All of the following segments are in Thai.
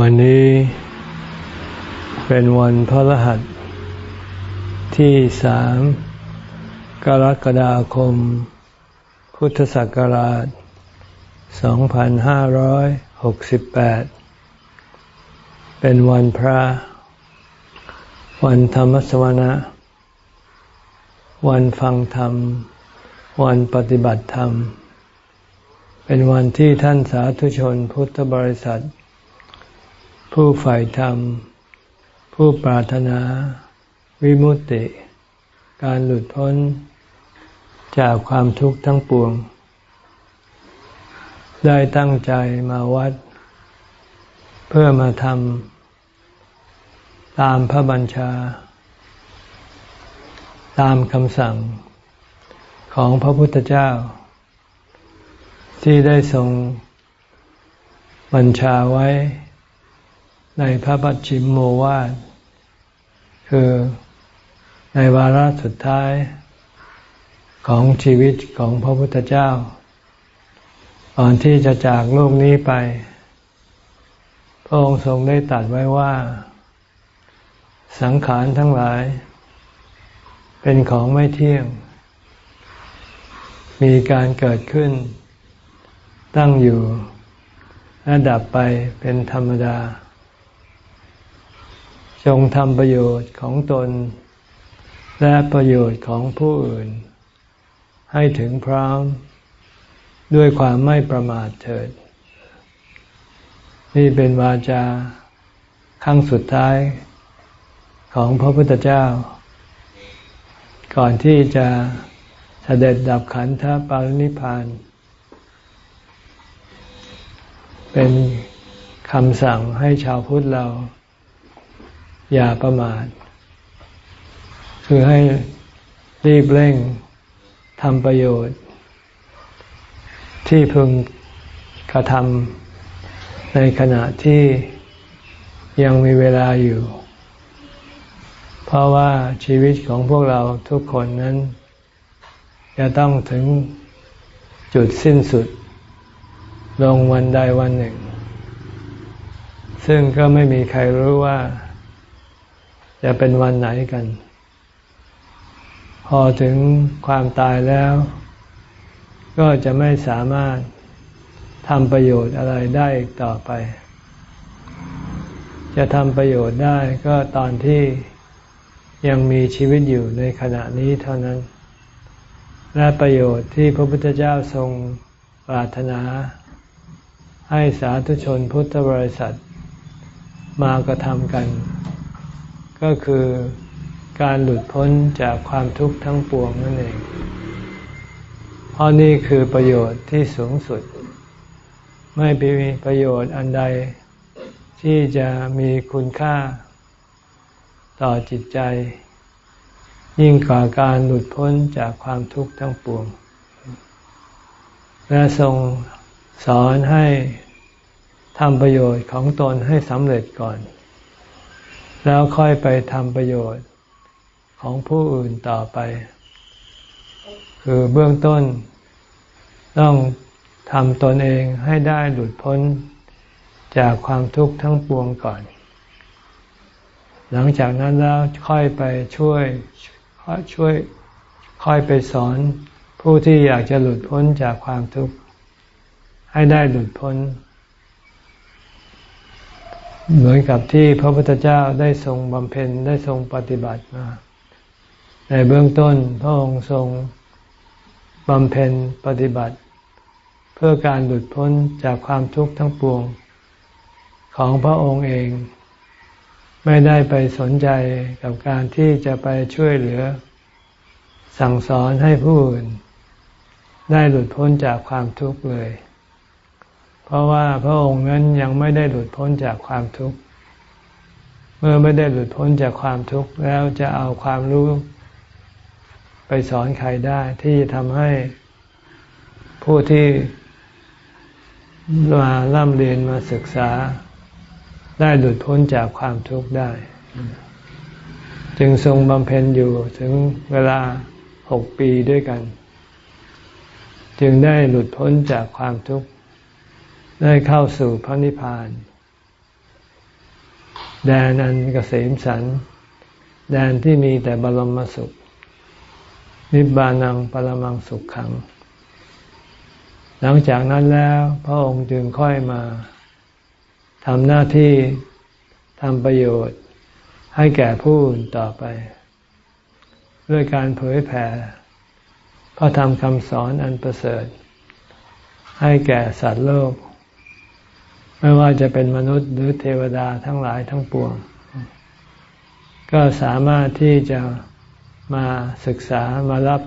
วันนี้เป็นวันพระรหัสที่สามกรกฎาคม พุทธศักราช 2568 เป็นวันพระ วันธรรมสวนะ วันฟังธรรม วันปฏิบัติธรรม เป็นวันที่ท่านสาธุชนพุทธบริษัท ผู้ใฝ่ธรรม ผู้ปรารถนา วิมุตติ การหลุดพ้น จากความทุกข์ทั้งปวง ได้ตั้งใจมาวัด เพื่อมาทำตามพระบัญชา ตามคำสั่งของพระพุทธเจ้า ที่ได้ทรงบัญชาไว้ ในพระปัจฉิมโมวาทคือในวาระสุดท้ายของชีวิตของพระพุทธเจ้าก่อนที่จะจากโลกนี้ไป พระองค์ทรงได้ตัดไว้ว่า สังขารทั้งหลาย เป็นของไม่เที่ยง มีการเกิดขึ้น ตั้งอยู่และดับไปเป็นธรรมดา จงทำประโยชน์ของตน และประโยชน์ของผู้อื่น ให้ถึงพร้อม ด้วยความไม่ประมาทเถิด นี่เป็นวาจาครั้งสุดท้ายของพระพุทธเจ้า ก่อนที่จะเสด็จดับขันธปรินิพาน เป็นคำสั่งให้ชาวพุทธเรา อย่าประมาท คือให้รีบเร่งทำประโยชน์ ที่พึงกระทำในขณะที่ยังมีเวลาอยู่ เพราะว่าชีวิตของพวกเราทุกคนนั้น จะต้องถึงจุดสิ้นสุด ลงวันใดวันหนึ่ง ซึ่งก็ไม่มีใครรู้ว่า จะเป็นวันไหนกัน พอถึงความตายแล้ว ก็จะไม่สามารถทำประโยชน์อะไรได้อีกต่อไป จะทำประโยชน์ได้ก็ตอนที่ยังมีชีวิตอยู่ในขณะนี้เท่านั้น และประโยชน์ที่พระพุทธเจ้าทรงปรารถนา ให้สาธุชนพุทธบริษัทมากระทำกัน ก็คือการหลุดพ้นจากความทุกข์ทั้งปวงนั่นเอง เพราะนี่คือประโยชน์ที่สูงสุด ไม่มีประโยชน์อันใด ที่จะมีคุณค่า ต่อจิตใจ ยิ่งกว่าการหลุดพ้นจากความทุกข์ทั้งปวง และทรงสอนให้ทำประโยชน์ของตนให้สำเร็จก่อน แล้วค่อยไปทำประโยชน์ของผู้อื่นต่อไป คือเบื้องต้น ต้องทำตนเองให้ได้หลุดพ้นจากความทุกข์ทั้งปวงก่อน หลังจากนั้นแล้วค่อยไปช่วยช่วยค่อยไปสอนผู้ที่อยากจะหลุดพ้นจากความทุกข์ ให้ได้หลุดพ้น เหมือนกับที่พระพุทธเจ้าได้ทรงบำเพ็ญได้ทรงปฏิบัติมาในเบื้องต้นพระองค์ทรงบำเพ็ญปฏิบัติ เพื่อการหลุดพ้นจากความทุกข์ทั้งปวง ของพระองค์เอง ไม่ได้ไปสนใจกับการที่จะไปช่วยเหลือ สั่งสอนให้ผู้อื่น ได้หลุดพ้นจากความทุกข์เลย ราะว่าพระองค์นั้นยังไม่ได้หลุดพ้นจากความทุกข์ เมื่อไม่ได้หลุดพ้นจากความทุกข์แล้วจะเอาความรู้ไปสอนใครได้ที่จะทำให้ผู้ที่มาล่ำเรียนมาศึกษา ได้หลุดพ้นจากความทุกข์ได้ จึงทรงบำเพ็ญอยู่ถึงเวลาหกปีด้วยกัน จึงได้หลุดพ้นจากความทุกข์ ได้เข้าสู่พระนิพพาน แดนอันกเกษมสัน แดนที่มีแต่บรมสุข นิบานังปรมังสุขขัง หลังจากนั้นแล้วพระองค์จึงค่อยมาทำหน้าที่ทำประโยชน์ให้แก่ผู้อื่นต่อไป ด้วยการเผยแผ่พระธรรมคำสอนอันประเสริฐ ให้แก่สัตว์โลก ไม่ว่าจะเป็นมนุษย์หรือเทวดาทั้งหลายทั้งปวง ก็สามารถที่จะมาศึกษามารับ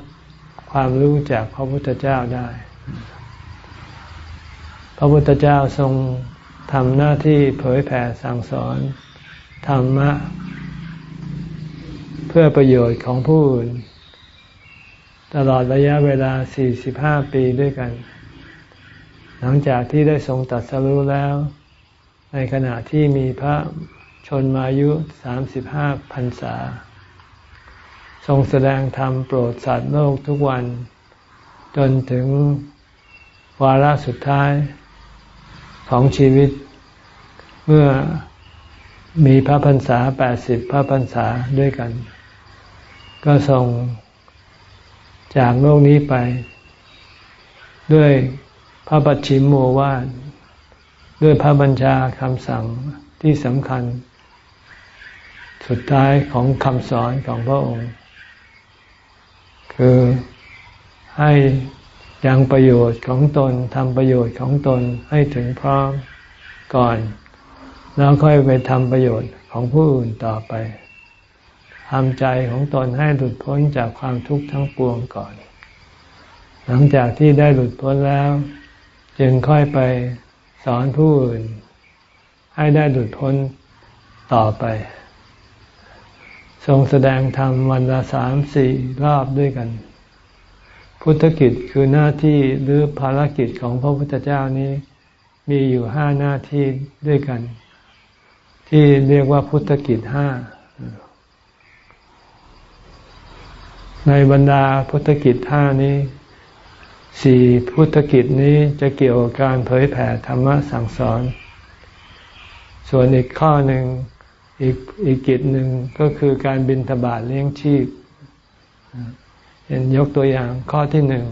ความรู้จากพระพุทธเจ้าได้ พระพุทธเจ้าทรงทำหน้าที่เผยแผ่สั่งสอน ธรรมะ เพื่อประโยชน์ของผู้อื่น ตลอดระยะเวลา 45 ปีด้วยกัน หลังจากที่ได้ทรงตัดสรู้แล้ว ในขณะที่มีพระชนมายุ35พรรษา ทรงแสดงธรรมโปรดสัตว์โลกทุกวัน จนถึงวาระสุดท้ายของชีวิต เมื่อมีพระพรรษา80พระพรรษาด้วยกัน ก็ทรงจากโลกนี้ไป ด้วย พระบัญชิมโมวาทด้วยพระบัญชาคำสั่งที่สำคัญ สุดท้ายของคำสอนของพระองค์ คือให้ยังประโยชน์ของตนทำประโยชน์ของตนให้ถึงพร้อมก่อน แล้วค่อยไปทำประโยชน์ของผู้อื่นต่อไปทำใจของตนให้หลุดพ้นจากความทุกข์ทั้งปวงก่อน หลังจากที่ได้หลุดพ้นแล้ว จึงค่อยไปสอนผู้อื่น ให้ได้หลุดพ้นต่อไป ทรงแสดงธรรมวันละสามสี่รอบด้วยกัน พุทธกิจคือหน้าที่หรือภารกิจของพระพุทธเจ้านี้ มีอยู่ห้าหน้าที่ด้วยกัน ที่เรียกว่าพุทธกิจห้าในบรรดาพุทธกิจท่านี้ สี่พุทธกิจนี้จะเกี่ยวกับการเผยแผ่ธรรมะสั่งสอน ส่วนอีกข้อหนึ่งอีกอีกกิจหนึ่งก็คือการบินทบาทเลี้ยงชีพเห็นยกตัวอย่างข้อที่หนึ่ง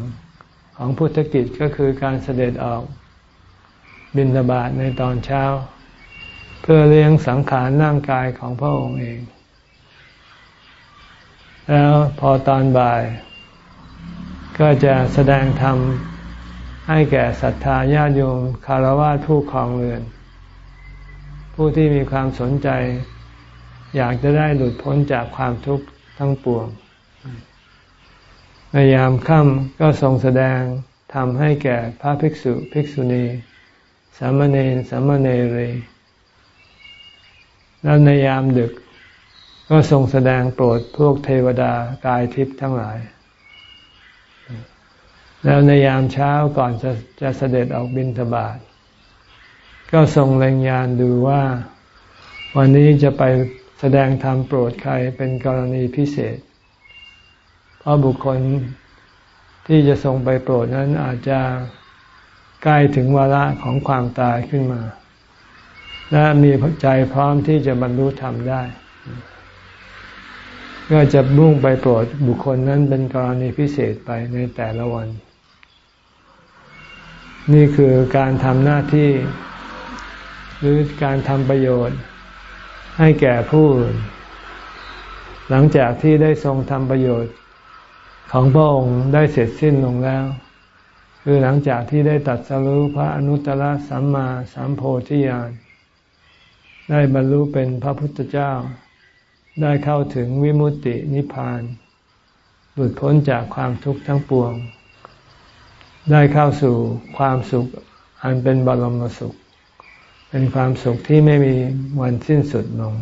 ของพุทธกิจก็คือการเสด็จออกบินทบาทในตอนเช้า เพื่อเลี้ยงสังขารร่างกายของพระองค์เอง แล้วพอตอนบ่าย ก็จะแสดงธรรมให้แก่ศรัทธาญาติโยมคารวะผู้ครองเรือน ผู้ที่มีความสนใจ อยากจะได้หลุดพ้นจากความทุกข์ทั้งปวงในยามค่ำก็ทรงแสดงทำให้แก่พระภิกษุภิกษุณีสามเณรสามเณรีแล้วในยามดึก ก็ทรงแสดงโปรดพวกเทวดากายทิพย์ทั้งหลาย แล้วในยามเช้าก่อนจะจะเสด็จออกบินทบาทก็ทรงเล็งยานดูว่า วันนี้จะไปแสดงธรรมโปรดใครเป็นกรณีพิเศษ เพราะบุคคลที่จะทรงไปโปรดนั้นอาจจะใกล้ถึงวาระของความตายขึ้นมา และมีใจพร้อมที่จะบรรลุธรรมได้ ก็จะมุ่งไปโปรดบุคคลนั้นเป็นกรณีพิเศษไปในแต่ละวัน นี่คือการทำหน้าที่ หรือการทำประโยชน์ ให้แก่ผู้อื่นหลังจากที่ได้ทรงทำประโยชน์ของพระองค์ได้เสร็จสิ้นลงแล้ว คือหลังจากที่ได้ตัดสรุพระอนุตตรสัมมาสัมโพธิญาณได้บรรลุเป็นพระพุทธเจ้า ได้เข้าถึงวิมุตตินิพพาน หลุดพ้นจากความทุกข์ทั้งปวง ได้เข้าสู่ความสุข อันเป็นบรมสุข เป็นความสุขที่ไม่มีวันสิ้นสุดลง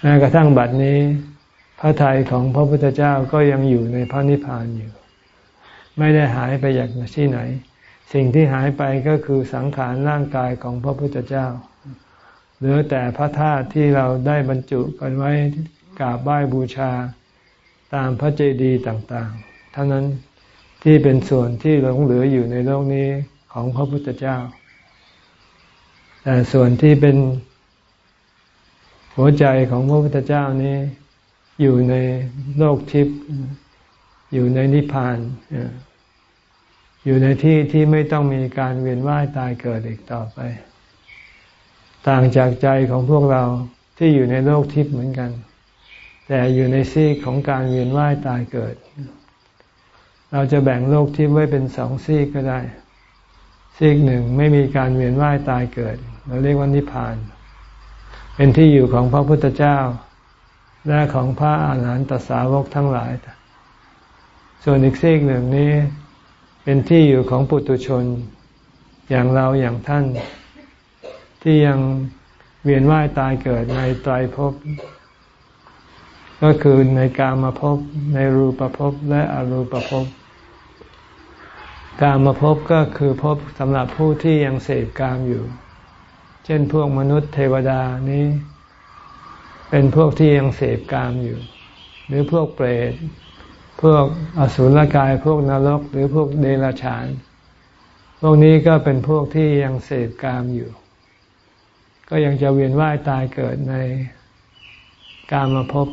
แม้กระทั่งบัดนี้ พระทัยของพระพุทธเจ้าก็ยังอยู่ในพระนิพพานอยู่ ไม่ได้หายไปจากที่ไหน สิ่งที่หายไปก็คือสังขารร่างกายของพระพุทธเจ้าเหลือแต่พระธาตุที่เราได้บรรจุกันไว้กราบไหว้บูชาตามพระเจดีย์ต่าง ๆ เท่านั้น ที่เป็นส่วนที่หลงเหลืออยู่ในโลกนี้ของพระพุทธเจ้า แต่ส่วนที่เป็นหัวใจของพระพุทธเจ้านี้ อยู่ในโลกทิพย์อยู่ในนิพพานอยู่ในที่ที่ไม่ต้องมีการเวียนว่ายตายเกิดอีกต่อไป ต่างจากใจของพวกเราที่อยู่ในโลกทิพย์เหมือนกัน แต่อยู่ในซีกของการเวียนว่ายตายเกิด เราจะแบ่งโลกทิพย์ไว้เป็นสองซีกก็ได้ ซีกหนึ่งไม่มีการเวียนว่ายตายเกิด เราเรียกว่านิพพาน เป็นที่อยู่ของพระพุทธเจ้า และของพระอาหารหันตสาวกทั้งหลาย ส่วนอีกซีกหนึ่งนี้ เป็นที่อยู่ของปุตุชน อย่างเราอย่างท่าน ที่ยังเวียนว่ายตายเกิดในไตรภพก็คือในกามาภพในรูปภพและอรูปภพ การมาภพก็คือภพสำหรับผู้ที่ยังเสพกามอยู่ เช่นพวกมนุษย์เทวดานี้ เป็นพวกที่ยังเสพกามอยู่ หรือพวกเปรตพวกอสุรกายพวกนรก หรือพวกเดรัจฉาน พวกนี้ก็เป็นพวกที่ยังเสพกามอยู่ ก็ยังจะเวียนว่ายตายเกิดในกามภพ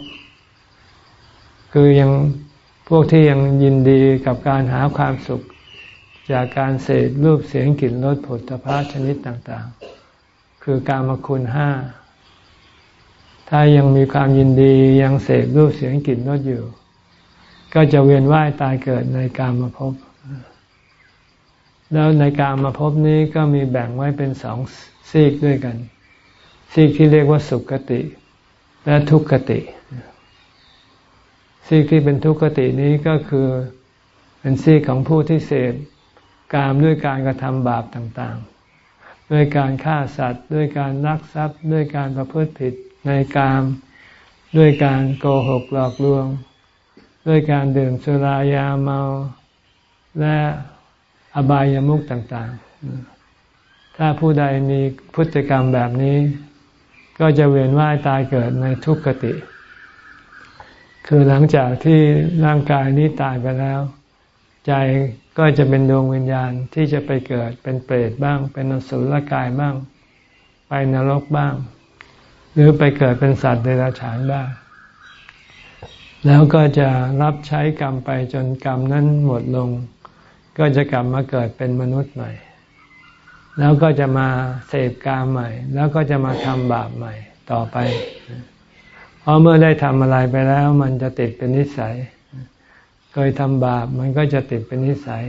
คือยังพวกที่ยังยินดีกับการหาความสุข จากการเสพรูปเสียงกลิ่นรสผลพระชนิดต่างๆ คือกามคุณห้า ถ้ายังมีความยินดียังเสพรูปเสียงกลิ่นรสอยู่ ก็จะเวียนว่ายตายเกิดในกามภพแล้วในกามภพนี้ก็มีแบ่งไว้เป็นสองซีกด้วยกัน ซีกที่เรียกว่าสุขติ และทุกขติ ซีกที่เป็นทุกขตินี้ก็คือเป็นซีกของผู้ที่เสพ กามด้วยการกระทำบาปต่างๆ ด้วยการฆ่าสัตว์ ด้วยการลักทรัพย์ ด้วยการประพฤติผิดในกาม ด้วยการโกหกหลอกลวง ด้วยการดื่มสุรายาเมาและอบายามุขต่างๆ ถ้าผู้ใดมีพฤติกรรมแบบนี้ ก็จะเวียนว่ายตายเกิดในทุกขติ คือหลังจากที่ร่างกายนี้ตายไปแล้ว ใจก็จะเป็นดวงวิญญาณที่จะไปเกิดเป็นเปรตบ้าง เป็นอสุรกายบ้าง ไปนรกบ้าง หรือไปเกิดเป็นสัตว์เดรัจฉานบ้าง แล้วก็จะรับใช้กรรมไปจนกรรมนั้นหมดลง ก็จะกลับมาเกิดเป็นมนุษย์ใหม่ แล้วก็จะมาเสพกรรมใหม่ แล้วก็จะมาทำบาปใหม่ต่อไป เพราะเมื่อได้ทำอะไรไปแล้ว มันจะติดเป็นนิสัย เคยทำบาป มันก็จะติดเป็นนิสัย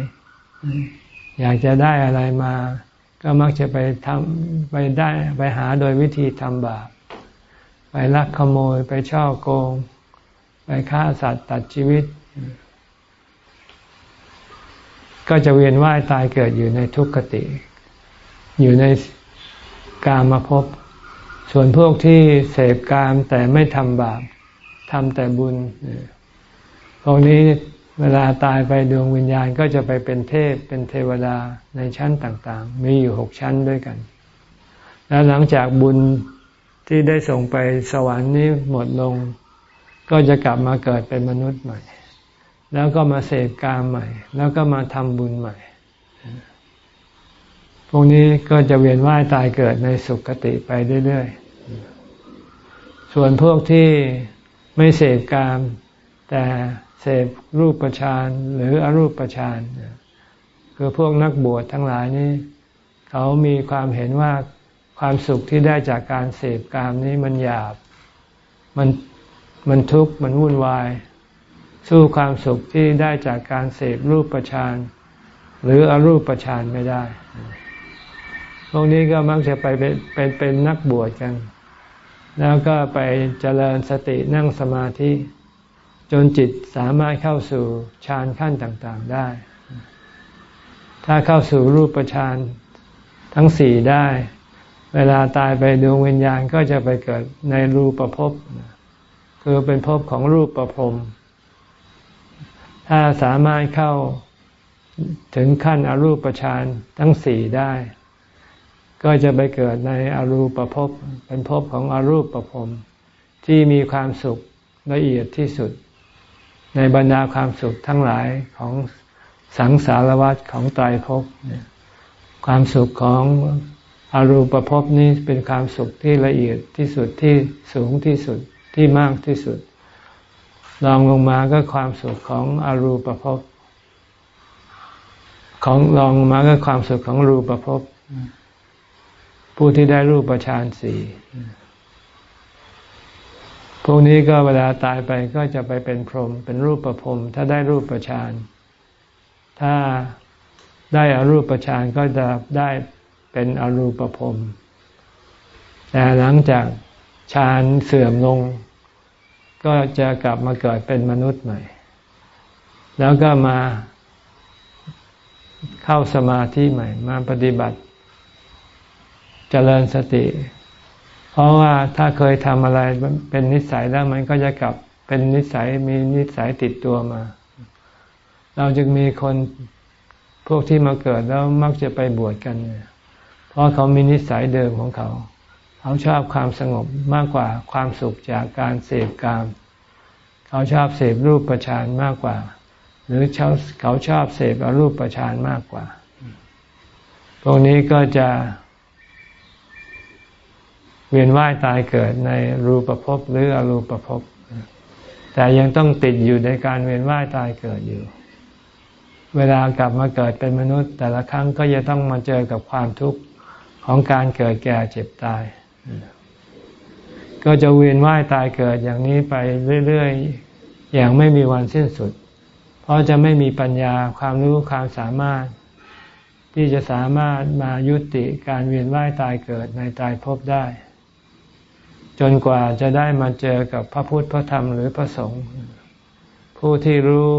อยากจะได้อะไรมา ก็มักจะไปทำไปได้ไปหาโดยวิธีทำบาป ไปลักขโมยไปช่อโกง ไปฆ่าสัตว์ตัดชีวิต ก็จะเวียนว่ายตายเกิดอยู่ในทุกขติ อยู่ในกามาพบ ส่วนพวกที่เสพกามแต่ไม่ทำบาปทำแต่บุญพวกนี้ เวลาตายไปดวงวิญญาณก็จะไปเป็นเทพเป็นเทวดาในชั้นต่างๆ มีอยู่หกชั้นด้วยกัน แล้วหลังจากบุญที่ได้ส่งไปสวรรค์นี้หมดลง ก็จะกลับมาเกิดเป็นมนุษย์ใหม่ แล้วก็มาเสพกามใหม่ แล้วก็มาทำบุญใหม่ พวกนี้ก็จะเวียนว่ายตายเกิดในสุคติไปเรื่อยๆ ส่วนพวกที่ไม่เสพกามแต่ เสพรูปประชานหรืออรูปประชานคือพวกนักบวชทั้งหลายนี้ เขามีความเห็นว่าความสุขที่ได้จากการเสพกามนี้มันหยาบ มันมันทุกข์มันวุ่นวาย สู้ความสุขที่ได้จากการเสพรูปประชานหรืออรูปประชานไม่ได้ พวกนี้ก็มักจะไปเป็นเป็นเป็นนักบวชกัน แล้วก็ไปเจริญสตินั่งสมาธิ จนจิตสามารถเข้าสู่ฌานขั้นต่างๆได้ ถ้าเข้าสู่รูปประชานทั้งสี่ได้ เวลาตายไปดวงวิญญาณก็จะไปเกิดในรูปภพคือเป็นภพของรูปประพรมถ้าสามารถเข้าถึงขั้นอรูปฌานทั้งสี่ได้ ก็จะไปเกิดในอรูปภพเป็นภพของอรูปประพรมที่มีความสุขละเอียดที่สุด ในบรรดาความสุขทั้งหลายของสังสารวัฏของตายภพความสุขของอรูปภพนี้เป็นความสุขที่ละเอียดที่สุดที่สูงที่สุดที่มากที่สุดลองลงมาก็ความสุขของอรูปภพของลองมาก็ความสุขของรูปภพผู้ที่ได้รูปฌานสี่ พวกนี้ก็เวลาตายไปก็จะไปเป็นพรหมเป็นรูปประพรมถ้าได้รูปประชานถ้าได้อารูปประชานก็จะได้เป็นอรูปประพรมแต่หลังจากฌานเสื่อมลง ก็จะกลับมาเกิดเป็นมนุษย์ใหม่ แล้วก็มาเข้าสมาธิใหม่ มาปฏิบัติเจริญสติ เพราะว่าถ้าเคยทำอะไรเป็นนิสัยแล้วมันก็จะกลับเป็นนิสัยมีนิสัยติดตัวมา เราจึงมีคนพวกที่มาเกิดแล้วมักจะไปบวชกัน เพราะเขามีนิสัยเดิมของเขา เขาชอบความสงบมากกว่าความสุขจากการเสพกาม เขาชอบเสพรูปประชานมากกว่า หรือเขาเขาชอบเสพอรูปประชานมากกว่า พวกนี้ก็จะ เวียนว่ายตายเกิดในรูปภพหรืออรูปภพแต่ยังต้องติดอยู่ในการเวียนว่ายตายเกิดอยู่ เวลากลับมาเกิดเป็นมนุษย์ แต่ละครั้งก็จะต้องมาเจอกับความทุกข์ของการเกิดแก่เจ็บตาย ก็จะเวียนว่ายตายเกิดอย่างนี้ไปเรื่อยๆ อย่างไม่มีวันสิ้นสุด เพราะจะไม่มีปัญญาความรู้ความสามารถ ที่จะสามารถมายุติการเวียนว่ายตายเกิดในตายภพได้ จนกว่าจะได้มาเจอกับพระพุทธพระธรรมหรือพระสงฆ์ผู้ที่รู้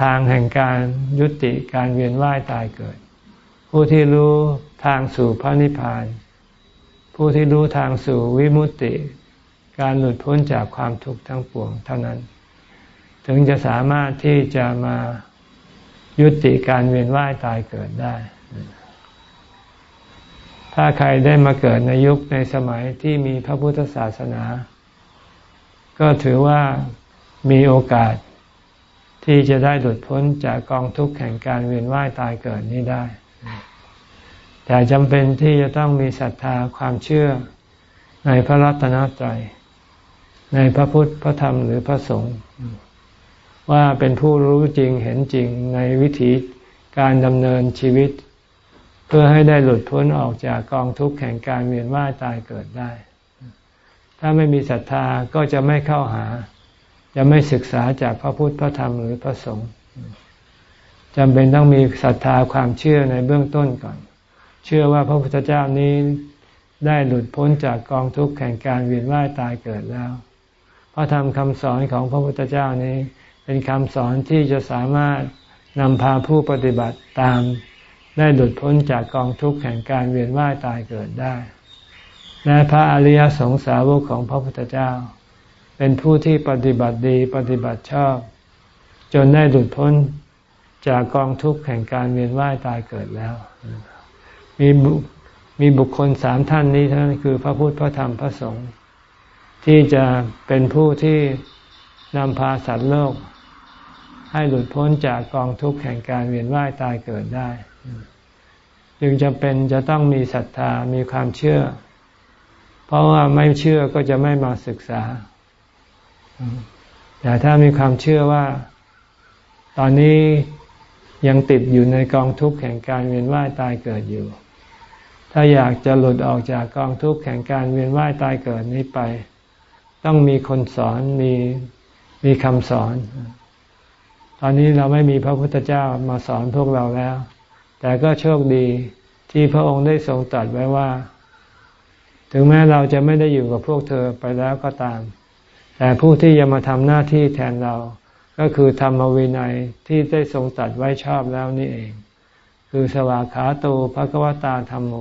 ทางแห่งการยุติการเวียนว่ายตายเกิด ผู้ที่รู้ทางสู่พระนิพพาน ผู้ที่รู้ทางสู่วิมุตติ การหลุดพ้นจากความทุกข์ทั้งปวงเท่านั้น ถึงจะสามารถที่จะมายุติการเวียนว่ายตายเกิดได้ ถ้าใครได้มาเกิดในยุคในสมัยที่มีพระพุทธศาสนา ก็ถือว่ามีโอกาสที่จะได้หลุดพ้นจากกองทุกข์แห่งการเวียนว่ายตายเกิดนี้ได้ แต่จำเป็นที่จะต้องมีศรัทธาความเชื่อในพระรัตนตรัย ในพระพุทธพระธรรมหรือพระสงฆ์ว่าเป็นผู้รู้จริงเห็นจริงในวิถีการดำเนินชีวิต พื่อให้ได้หลุดพ้นออกจากกองทุกข์แห่งการเวียนว่ายตายเกิดได้ ถ้าไม่มีศรัทธาก็จะไม่เข้าหา จะไม่ศึกษาจากพระพุทธพระธรรมหรือพระสงฆ์จำเป็นต้องมีศรัทธาความเชื่อในเบื้องต้นก่อน เชื่อว่าพระพุทธเจ้านี้ได้หลุดพ้นจากกองทุกข์แห่งการเวียนว่ายตายเกิดแล้ว พระธรรมคำสอนของพระพุทธเจ้านี้ เป็นคำสอนที่จะสามารถนำพาผู้ปฏิบัติตาม ได้หลุดพ้นจากกองทุกข์แห่งการเวียนว่ายตายเกิดได้ และพระอริยสงสาวกของพระพุทธเจ้า เป็นผู้ที่ปฏิบัติดีปฏิบัติชอบ จนได้หลุดพ้นจากกองทุกข์แห่งการเวียนว่ายตายเกิดแล้ว มีมีบุคคลสามท่านนี้ท่านคือพระพุทธพระธรรมพระสงฆ์ที่จะเป็นผู้ที่นำพาสัตว์โลก ให้หลุดพ้นจากกองทุกข์แห่งการเวียนว่ายตายเกิดได้ จึงจะเป็นจะต้องมีศรัทธามีความเชื่อ เพราะว่าไม่เชื่อก็จะไม่มาศึกษา แต่ถ้ามีความเชื่อว่า ตอนนี้ยังติดอยู่ในกองทุกข์แห่งการเวียนว่ายตายเกิดอยู่ ถ้าอยากจะหลุดออกจากกองทุกข์แห่งการเวียนว่ายตายเกิดนี้ไป ต้องมีคนสอนมีมีคำสอน ตอนนี้เราไม่มีพระพุทธเจ้ามาสอนพวกเราแล้ว แต่ก็โชคดีที่พระองค์ได้ทรงตรัสไว้ว่า ถึงแม้เราจะไม่ได้อยู่กับพวกเธอไปแล้วก็ตาม แต่ผู้ที่จะมาทำหน้าที่แทนเรา ก็คือธรรมวินัยที่ได้ทรงตัดไว้ชอบแล้วนี่เอง คือสวากขาโตภะกวตาธรรมโม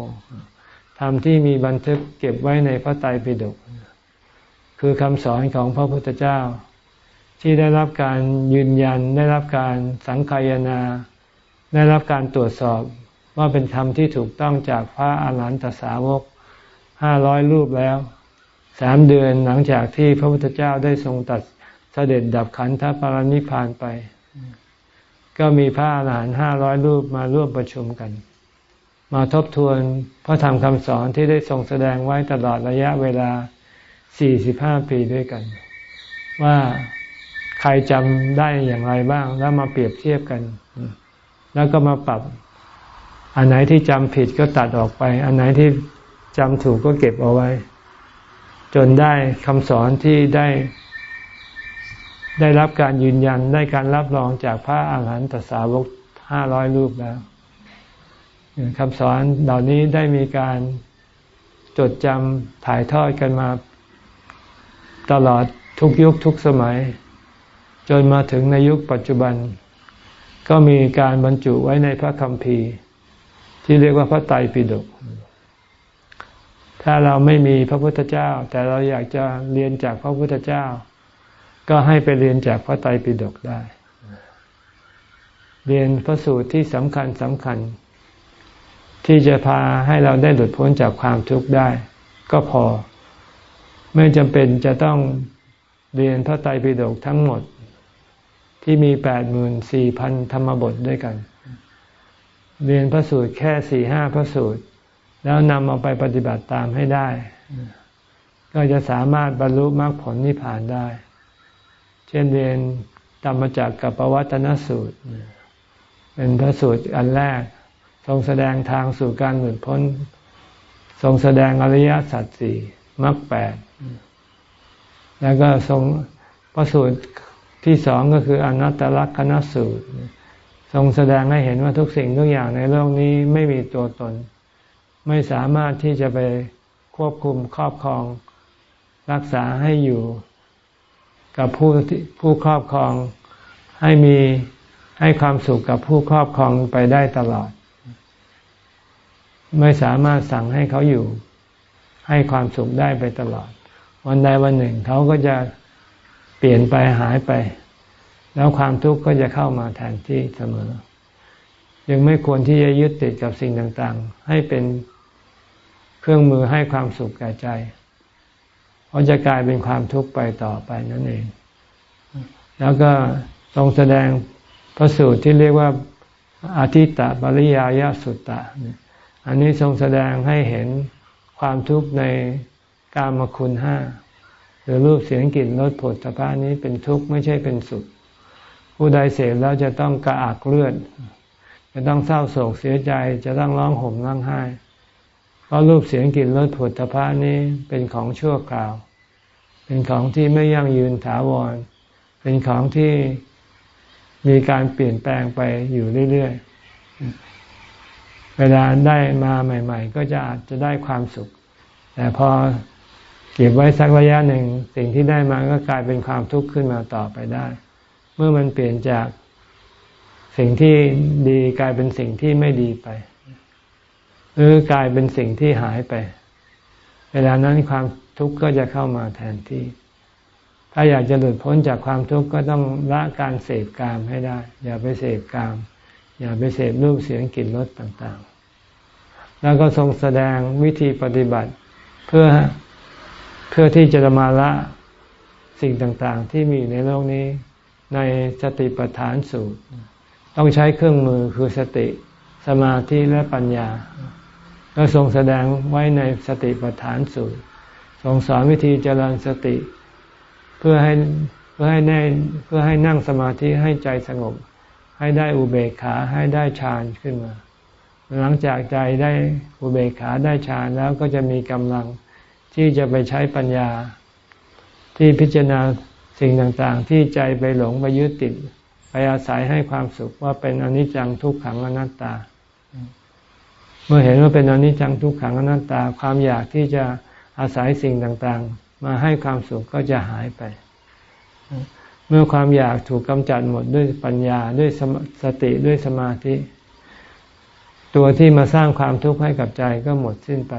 ธรรมที่มีบันทึกเก็บไว้ในพระไตรปิฎกคือคำสอนของพระพุทธเจ้า ที่ได้รับการยืนยันได้รับการสังคายนา ได้รับการตรวจสอบว่าเป็นธรรมที่ถูกต้องจากพระอาหารหันตสาวกห้าร้อยรูปแล้วสามเดือนหลังจากที่พระพุทธเจ้าได้ทรงตัดเสด็จดับขันธปรินิพานไป ก็มีพระอาหารหันต์ห้าร้อยรูปมาร่วมประชุมกัน มาทบทวนพระธรรมคำสอนที่ได้ทรงแสดงไว้ตลอดระยะเวลา 45 ปีด้วยกัน ว่าใครจำได้อย่างไรบ้างแล้วมาเปรียบเทียบกัน แล้วก็มาปรับ อันไหนที่จำผิดก็ตัดออกไป อันไหนที่จำถูกก็เก็บเอาไว้ จนได้คำสอนที่ได้ ได้รับการยืนยันได้การรับรองจากพระอาหารหันตสาวกห้าร้อยรูปแล้วคำสอนเหล่านี้ได้มีการจดจำถ่ายทอดกันมา ตลอดทุกยุคทุกสมัย จนมาถึงในยุคปัจจุบัน ก็มีการบรรจุไว้ในพระคัมภีร์ ที่เรียกว่าพระไตรปิฎกถ้าเราไม่มีพระพุทธเจ้า แต่เราอยากจะเรียนจากพระพุทธเจ้า ก็ให้ไปเรียนจากพระไตรปิฎกได้ เรียนพระสูตรที่สำคัญสำคัญ ที่จะพาให้เราได้หลุดพ้นจากความทุกข์ได้ ก็พอ ไม่จำเป็นจะต้องเรียนพระไตรปิฎกทั้งหมด ที่มีแปดหมื่นสี่พันธรรมบทด้วยกัน เรียนพระสูตรแค่สี่ห้าพระสูตร แล้วนำเอาไปปฏิบัติตามให้ได้ ก็จะสามารถบรรลุมรรคผลนิพพานได้ เช่นเรียนธรรมจักกับปวัตนสูตร เป็นพระสูตรอันแรก ทรงแสดงทางสู่การหลุดพ้น ทรงแสดงอริยสัจสี่มรรคแปดแล้วก็ทรงพระสูตร ที่สองก็คืออนัตตลักษณสูตร ทรงแสดงให้เห็นว่าทุกสิ่งทุกอย่างในโลกนี้ไม่มีตัวตน ไม่สามารถที่จะไปควบคุมครอบครอง รักษาให้อยู่กับผู้ผู้ครอบครองให้มีให้ความสุขกับผู้ครอบครองไปได้ตลอด ไม่สามารถสั่งให้เขาอยู่ ให้ความสุขได้ไปตลอด วันใดวันหนึ่งเขาก็จะ เปลี่ยนไปหายไป แล้วความทุกข์ก็จะเข้ามาแทนที่เสมอ ยังไม่ควรที่จะยึดติดกับสิ่งต่างๆ ให้เป็นเครื่องมือให้ความสุขแก่ใจ เพราะจะกลายเป็นความทุกข์ไปต่อไปนั่นเอง แล้วก็ทรงแสดงพระสูตรที่เรียกว่าอาทิตตปริยายสุตตะ อันนี้ทรงแสดงให้เห็นความทุกข์ในกามคุณห้า หรือรูปเสียงกลิ่นรสผลสะพานี้เป็นทุกข์ไม่ใช่เป็นสุข ผู้ใดเสพแล้วจะต้องกระอักเลือด จะต้องเศร้าโศกเสียใจจะต้องร้องห่มร้องไห้ เพราะรูปเสียงกลิ่นรสผลสะพานี้เป็นของชั่วคราว เป็นของที่ไม่ยั่งยืนถาวร เป็นของที่มีการเปลี่ยนแปลงไปอยู่เรื่อยๆ เวลาได้มาใหม่ ๆ ก็จะอาจจะได้ความสุข แต่พอ เก็บไว้สักระยะหนึ่งสิ่งที่ได้มาก็กลายเป็นความทุกข์ขึ้นมาต่อไปได้ เมื่อมันเปลี่ยนจากสิ่งที่ดีกลายเป็นสิ่งที่ไม่ดีไปหรือกลายเป็นสิ่งที่หายไป เวลานั้นความทุกข์ก็จะเข้ามาแทนที่ ถ้าอยากจะหลุดพ้นจากความทุกข์ก็ต้องละการเสพกามให้ได้ อย่าไปเสพกาม อย่าไปเสพรูปเสียงกลิ่นรสต่างๆ แล้วก็ทรงแสดงวิธีปฏิบัติเพื่อ เพื่อที่จะมาละสิ่งต่างๆ ที่มีในโลกนี้ ในสติปัฏฐานสูตร ต้องใช้เครื่องมือคือสติสมาธิและปัญญาก็ทรงแสดงไว้ในสติปัฏฐานสูตรทรงสอนวิธีเจริญสติ เพื่อให้เพื่อให้แน่เพื่อให้นั่งสมาธิให้ใจสงบ ให้ได้อุเบกขาให้ได้ฌานขึ้นมา หลังจากใจได้อุเบกขาได้ฌานแล้วก็จะมีกำลัง ที่จะไปใช้ปัญญา ที่พิจารณาสิ่งต่างๆ ที่ใจไปหลงไปยึดติด ไปอาศัยให้ความสุขว่าเป็นอนิจจังทุกขังอนัตตา เมื่อเห็นว่าเป็นอนิจจังทุกขังอนัตตา ความอยากที่จะอาศัยสิ่งต่างๆ มาให้ความสุขก็จะหายไป เมื่อความอยากถูกกำจัดหมดด้วยปัญญาด้วยสติด้วยสมาธิ ตัวที่มาสร้างความทุกข์ให้กับใจก็หมดสิ้นไป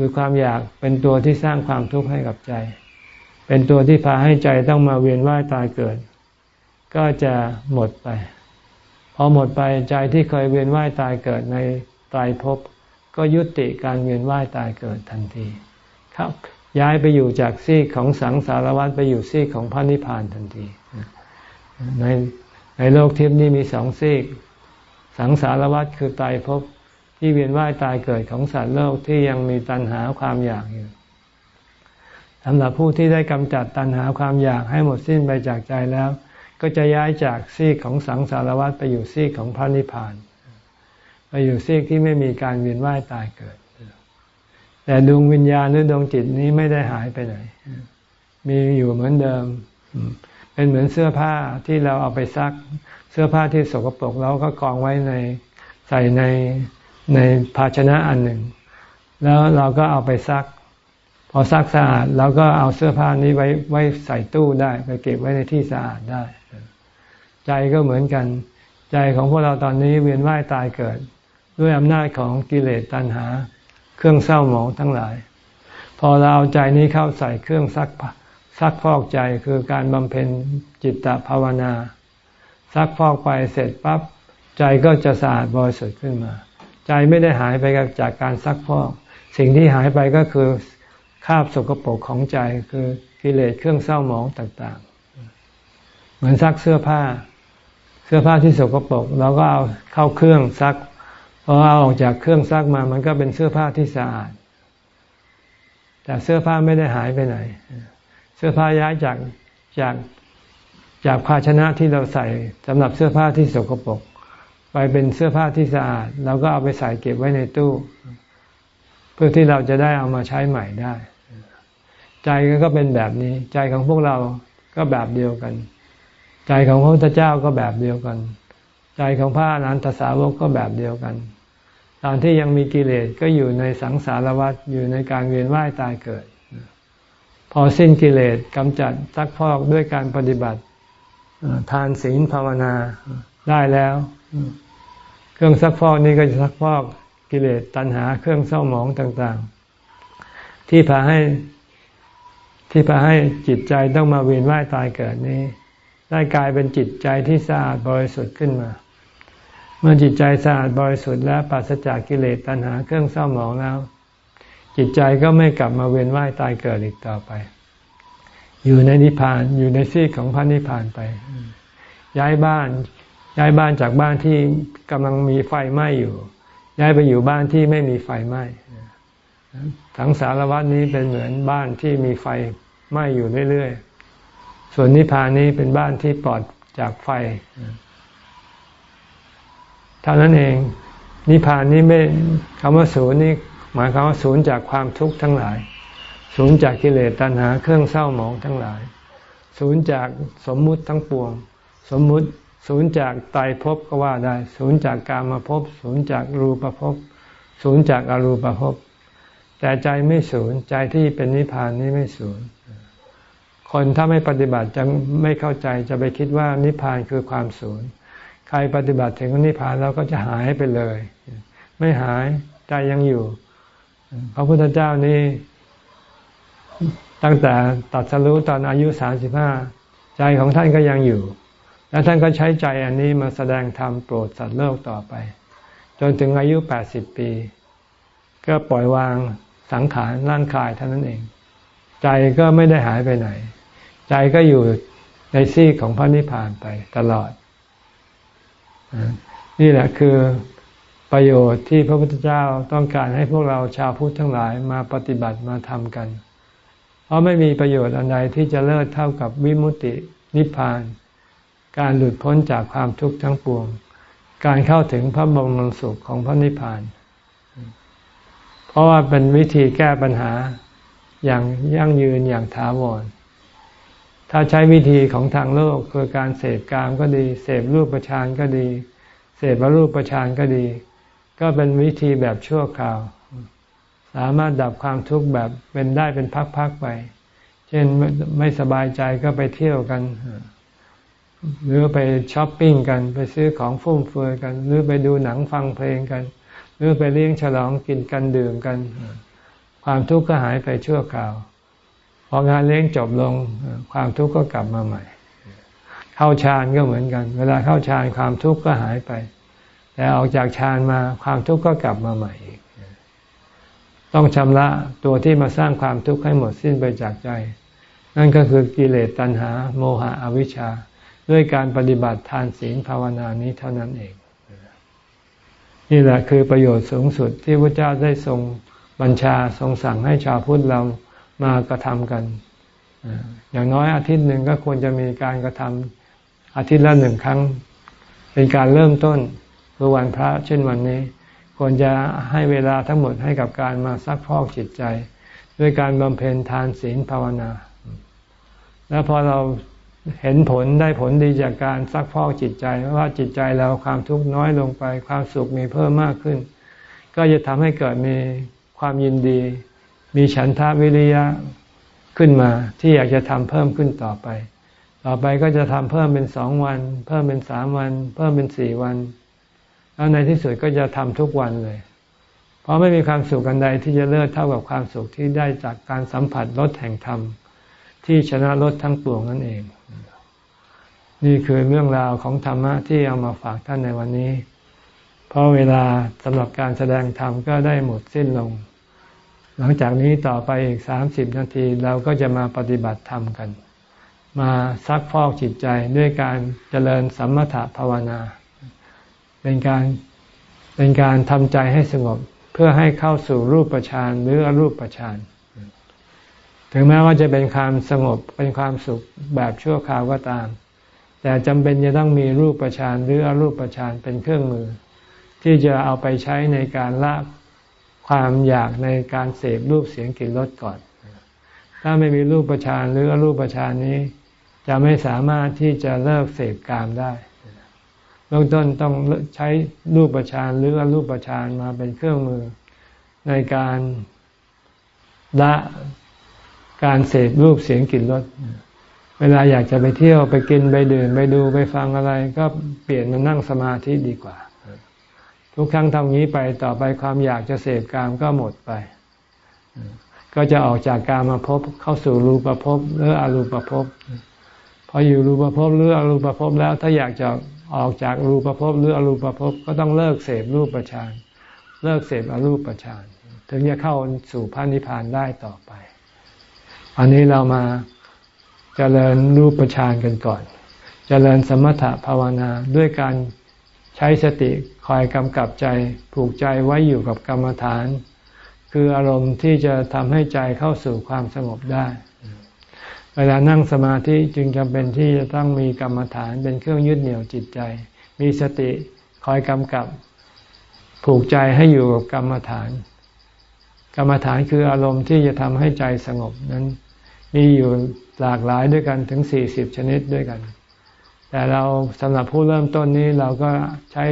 คือความอยากเป็นตัวที่สร้างความทุกข์ให้กับใจ เป็นตัวที่พาให้ใจต้องมาเวียนว่ายตายเกิด ก็จะหมดไป พอหมดไปใจที่เคยเวียนว่ายตายเกิดในตายภพก็ยุติการเวียนว่ายตายเกิดทันที ครับ ย้ายไปอยู่จากซีกของสังสารวัฏไปอยู่ซีกของพระนิพพานทันที ในในโลกทิพย์นี้มีสองซีก สังสารวัฏคือตายภพ ที่เวียนว่ายตายเกิดของสัตว์โลกที่ยังมีตัณหาความอยากอยู่สำหรับผู้ที่ได้กำจัดตัณหาความอยากให้หมดสิ้นไปจากใจแล้ว ก็จะย้ายจากซีกของสังสารวัฏไปอยู่ซีกของพระนิพพาน ไปอยู่ซีกที่ไม่มีการเวียนว่ายตายเกิด แต่ดวงวิญญาณหรือดวงจิตนี้ไม่ได้หายไปไหน มีอยู่เหมือนเดิม เป็นเหมือนเสื้อผ้าที่เราเอาไปซัก เสื้อผ้าที่สกปรกเราก็กองไว้ในใส่ใน ในภาชนะอันหนึ่ง แล้วเราก็เอาไปซัก พอซักสะอาดเราก็เอาเสื้อผ้านี้ไว้ไว้ใส่ตู้ได้ ไปเก็บไว้ในที่สะอาดได้ ใจก็เหมือนกัน ใจของพวกเราตอนนี้เวียนว่ายตายเกิด ด้วยอำนาจของกิเลสตัณหา เครื่องเศร้าหมองทั้งหลาย พอเราเอาใจนี้เข้าใส่เครื่องซักซักฟอกใจคือการบำเพ็ญจิตตภาวนา ซักฟอกไปเสร็จปั๊บใจก็จะสะอาดบริสุทธิ์ขึ้นมา ใจไม่ได้หายไปจากการซักพอก สิ่งที่หายไปก็คือคาบสกปรกของใจคือกิเลสเครื่องเศร้าหมองต่างๆ เหมือนซักเสื้อผ้า เสื้อผ้าที่สกปรกเราก็เอาเข้าเครื่องซักพอเอาออกจากเครื่องซักมามันก็เป็นเสื้อผ้าที่สะอาด แต่เสื้อผ้าไม่ได้หายไปไหน เสื้อผ้าย้ายจากจากจากภาชนะที่เราใส่สำหรับเสื้อผ้าที่สกปรก เป็นเสื้อผ้าที่สะอาดเราก็เอาไปใส่เก็บไว้ในตู้ เพื่อที่เราจะได้เอามาใช้ใหม่ได้ ใจก็เป็นแบบนี้ ใจของพวกเราก็แบบเดียวกัน ใจของพระพุทธเจ้าก็แบบเดียวกัน ใจของพระอรหันตสาวกก็แบบเดียวกัน ตอนที่ยังมีกิเลสก็อยู่ในสังสารวัฏอยู่ในการเวียนว่ายตายเกิด พอสิ้นกิเลสกำจัดซักพอกด้วยการปฏิบัติทานศีลภาวนาได้แล้ว เครื่องซักฟอกนี้ก็จะซักฟอกกิเลสตัณหาเครื่องเศร้าหมองต่างๆ ที่พาให้ที่พาให้จิตใจต้องมาเวียนว่ายตายเกิดนี้ ได้กลายเป็นจิตใจที่สะอาดบริสุทธิ์ขึ้นมา เมื่อจิตใจสะอาดบริสุทธิ์และปราศจากกิเลสตัณหาเครื่องเศร้าหมองแล้ว จิตใจก็ไม่กลับมาเวียนว่ายตายเกิดอีกต่อไป อยู่ในนิพพานอยู่ในซีกของพระนิพพานไป ย้ายบ้าน ย้ายบ้านจากบ้านที่กำลังมีไฟไหม้อยู่ ย้ายไปอยู่บ้านที่ไม่มีไฟไหม้ทั้งสารวัตนี้เป็นเหมือนบ้านที่มีไฟไหม้อยู่เรื่อยๆ ส่วนนิพพานนี้เป็นบ้านที่ปลอดจากไฟเท่านั้นเอง นิพพานนี้ไม่คำว่าศูนย์นี่หมายความว่าศูนย์จากความทุกข์ทั้งหลาย ศูนย์จากกิเลสตัณหาเครื่องเศร้าหมองทั้งหลาย ศูนย์จากสมมุติทั้งปวง สมมุติ ศูนย์จากไตภพก็ว่าได้ ศูนย์จากกามาภพศูนย์จากรูปภพศูนย์จากอรูปภพแต่ใจไม่ศูนย์ใจที่เป็นนิพพานนี้ไม่ศูนย์คนถ้าไม่ปฏิบัติจะไม่เข้าใจจะไปคิดว่านิพพานคือความศูนย์ใครปฏิบัติถึงนิพพานแล้วก็จะหายไปเลย ไม่หายใจยังอยู่ พระพุทธเจ้านี่ตั้งแต่ตัดสรู้ตอนอายุสามสิบห้าใจของท่านก็ยังอยู่ แล้วท่านก็ใช้ใจอันนี้มาแสดงธรรมโปรดสัตว์โลกต่อไป จนถึงอายุแปดสิบปี ก็ปล่อยวางสังขารร่างกายเท่านั้นเอง ใจก็ไม่ได้หายไปไหน ใจก็อยู่ในซีของพระนิพพานไปตลอด นี่แหละคือประโยชน์ที่พระพุทธเจ้าต้องการให้พวกเราชาวพุทธทั้งหลายมาปฏิบัติมาทำกัน เพราะไม่มีประโยชน์อันใดที่จะเลิศเท่ากับวิมุตตินิพพาน การหลุดพ้นจากความทุกข์ทั้งปวง การเข้าถึงพระบรมสุขของพระนิพพาน เพราะว่าเป็นวิธีแก้ปัญหาอย่างยั่งยืนอย่างถาวร ถ้าใช้วิธีของทางโลกคือการเสพกามก็ดี เสพรูปประชานก็ดี เสพรูปประชานก็ดี ก็เป็นวิธีแบบชั่วคราว สามารถดับความทุกข์แบบเป็นได้เป็นพักๆไป เช่นไม่สบายใจก็ไปเที่ยวกัน หรือไปช้อปปิ้งกัน ไปซื้อของฟุ่มเฟือยกัน หรือไปดูหนังฟังเพลงกัน หรือไปเลี้ยงฉลองกินกันดื่มกัน ความทุกข์ก็หายไปชั่วคราว พองานเลี้ยงจบลงความทุกข์ก็กลับมาใหม่ เข้าฌานก็เหมือนกัน เวลาเข้าฌานความทุกข์ก็หายไป แต่ออกจากฌานมาความทุกข์ก็กลับมาใหม่อีกต้องชำระตัวที่มาสร้างความทุกข์ให้หมดสิ้นไปจากใจ นั่นก็คือกิเลสตัณหา โมหะอวิชชา ด้วยการปฏิบัติทานศีลภาวนานี้เท่านั้นเอง นี่แหละคือประโยชน์สูงสุดที่พระเจ้าได้ทรงบัญชาทรงสั่งให้ชาวพุทธเรามากระทำกัน อย่างน้อยอาทิตย์หนึ่งก็ควรจะมีการกระทำอาทิตย์ละหนึ่งครั้ง เป็นการเริ่มต้นคือวันพระ เช่นวันนี้ ควรจะให้เวลาทั้งหมดให้กับการมาซักพอกจิตใจ ด้วยการบำเพ็ญทานศีลภาวนา แล้วพอเรา เห็นผลได้ผลดีจากการซักพอกจิตใจว่าจิตใจเราความทุกข์น้อยลงไป ความสุขมีเพิ่มมากขึ้น ก็จะทำให้เกิดมีความยินดี มีฉันทาวิริยะขึ้นมา ที่อยากจะทำเพิ่มขึ้นต่อไป ต่อไปก็จะทำเพิ่มเป็นสองวัน เพิ่มเป็นสามวัน เพิ่มเป็นสี่วัน แล้วในที่สุดก็จะทำทุกวันเลย เพราะไม่มีความสุขกันใดที่จะเลิศเท่ากับความสุขที่ได้จากการสัมผัสรสแห่งธรรมที่ชนะรสทั้งปวงนั่นเอง นี่คือเรื่องราวของธรรมะที่เอามาฝากท่านในวันนี้ เพราะเวลาสำหรับการแสดงธรรมก็ได้หมดสิ้นลง หลังจากนี้ต่อไปอีกสามสิบนาทีเราก็จะมาปฏิบัติธรรมกัน มาซักฟอกจิตใจด้วยการเจริญสัมมถภาวนา เป็นการเป็นการทำใจให้สงบเพื่อให้เข้าสู่รูปฌานหรืออรูปฌานถึงแม้ว่าจะเป็นความสงบเป็นความสุขแบบชั่วคราวก็ตาม แต่จำเป็นจะต้องมีรูปฌานหรืออรูปฌานเป็นเครื่องมือ ที่จะเอาไปใช้ในการละความอยากในการเสพรูปเสียงกลิ่นรสก่อน ถ้าไม่มีรูปประชานหรืออรูปประชานนี้ จะไม่สามารถที่จะเลิกเสพกามได้เบื้องต้นต้องใช้รูปประชานหรืออรูปประชานมาเป็นเครื่องมือ ในการละการเสพรูปเสียงกลิ่นรส เวลาอยากจะไปเที่ยวไปกินไปดื่มไปดูไปฟังอะไร ก็เปลี่ยนมานั่งสมาธิดีกว่า ทุกครั้งทำนี้ไปต่อไปความอยากจะเสพกามก็หมดไป ก็จะออกจากกามาพบเข้าสู่รูปภพหรืออรูปภพพออยู่รูปภพหรืออรูปภพแล้ว ถ้าอยากจะออกจากรูปภพหรืออรูปภพก็ต้องเลิกเสพรูปฌานเลิกเสพอรูปฌานถึงจะเข้าสู่พระนิพพานได้ต่อไป อันนี้เรามา เจริญรูปฌานกันก่อนจเจริญสมถะภาวนาด้วยการใช้สติคอยกำกับใจผูกใจไว้อยู่กับกรรมฐาน คืออารมณ์ที่จะทำให้ใจเข้าสู่ความสงบได้ เวลานั่งสมาธิจึงจำเป็นที่จะต้องมีกรรมฐานเป็นเครื่องยึดเหนี่ยวจิตใจ มีสติคอยกำกับผูกใจให้อยู่กับกรรมฐาน กรรมฐานคืออารมณ์ที่จะทำให้ใจสงบนั้น มีอยู่ หลากหลายด้วยกันถึงสี่สิบชนิดด้วยกัน แต่เราสำหรับผู้เริ่มต้นนี้เราก็ใช้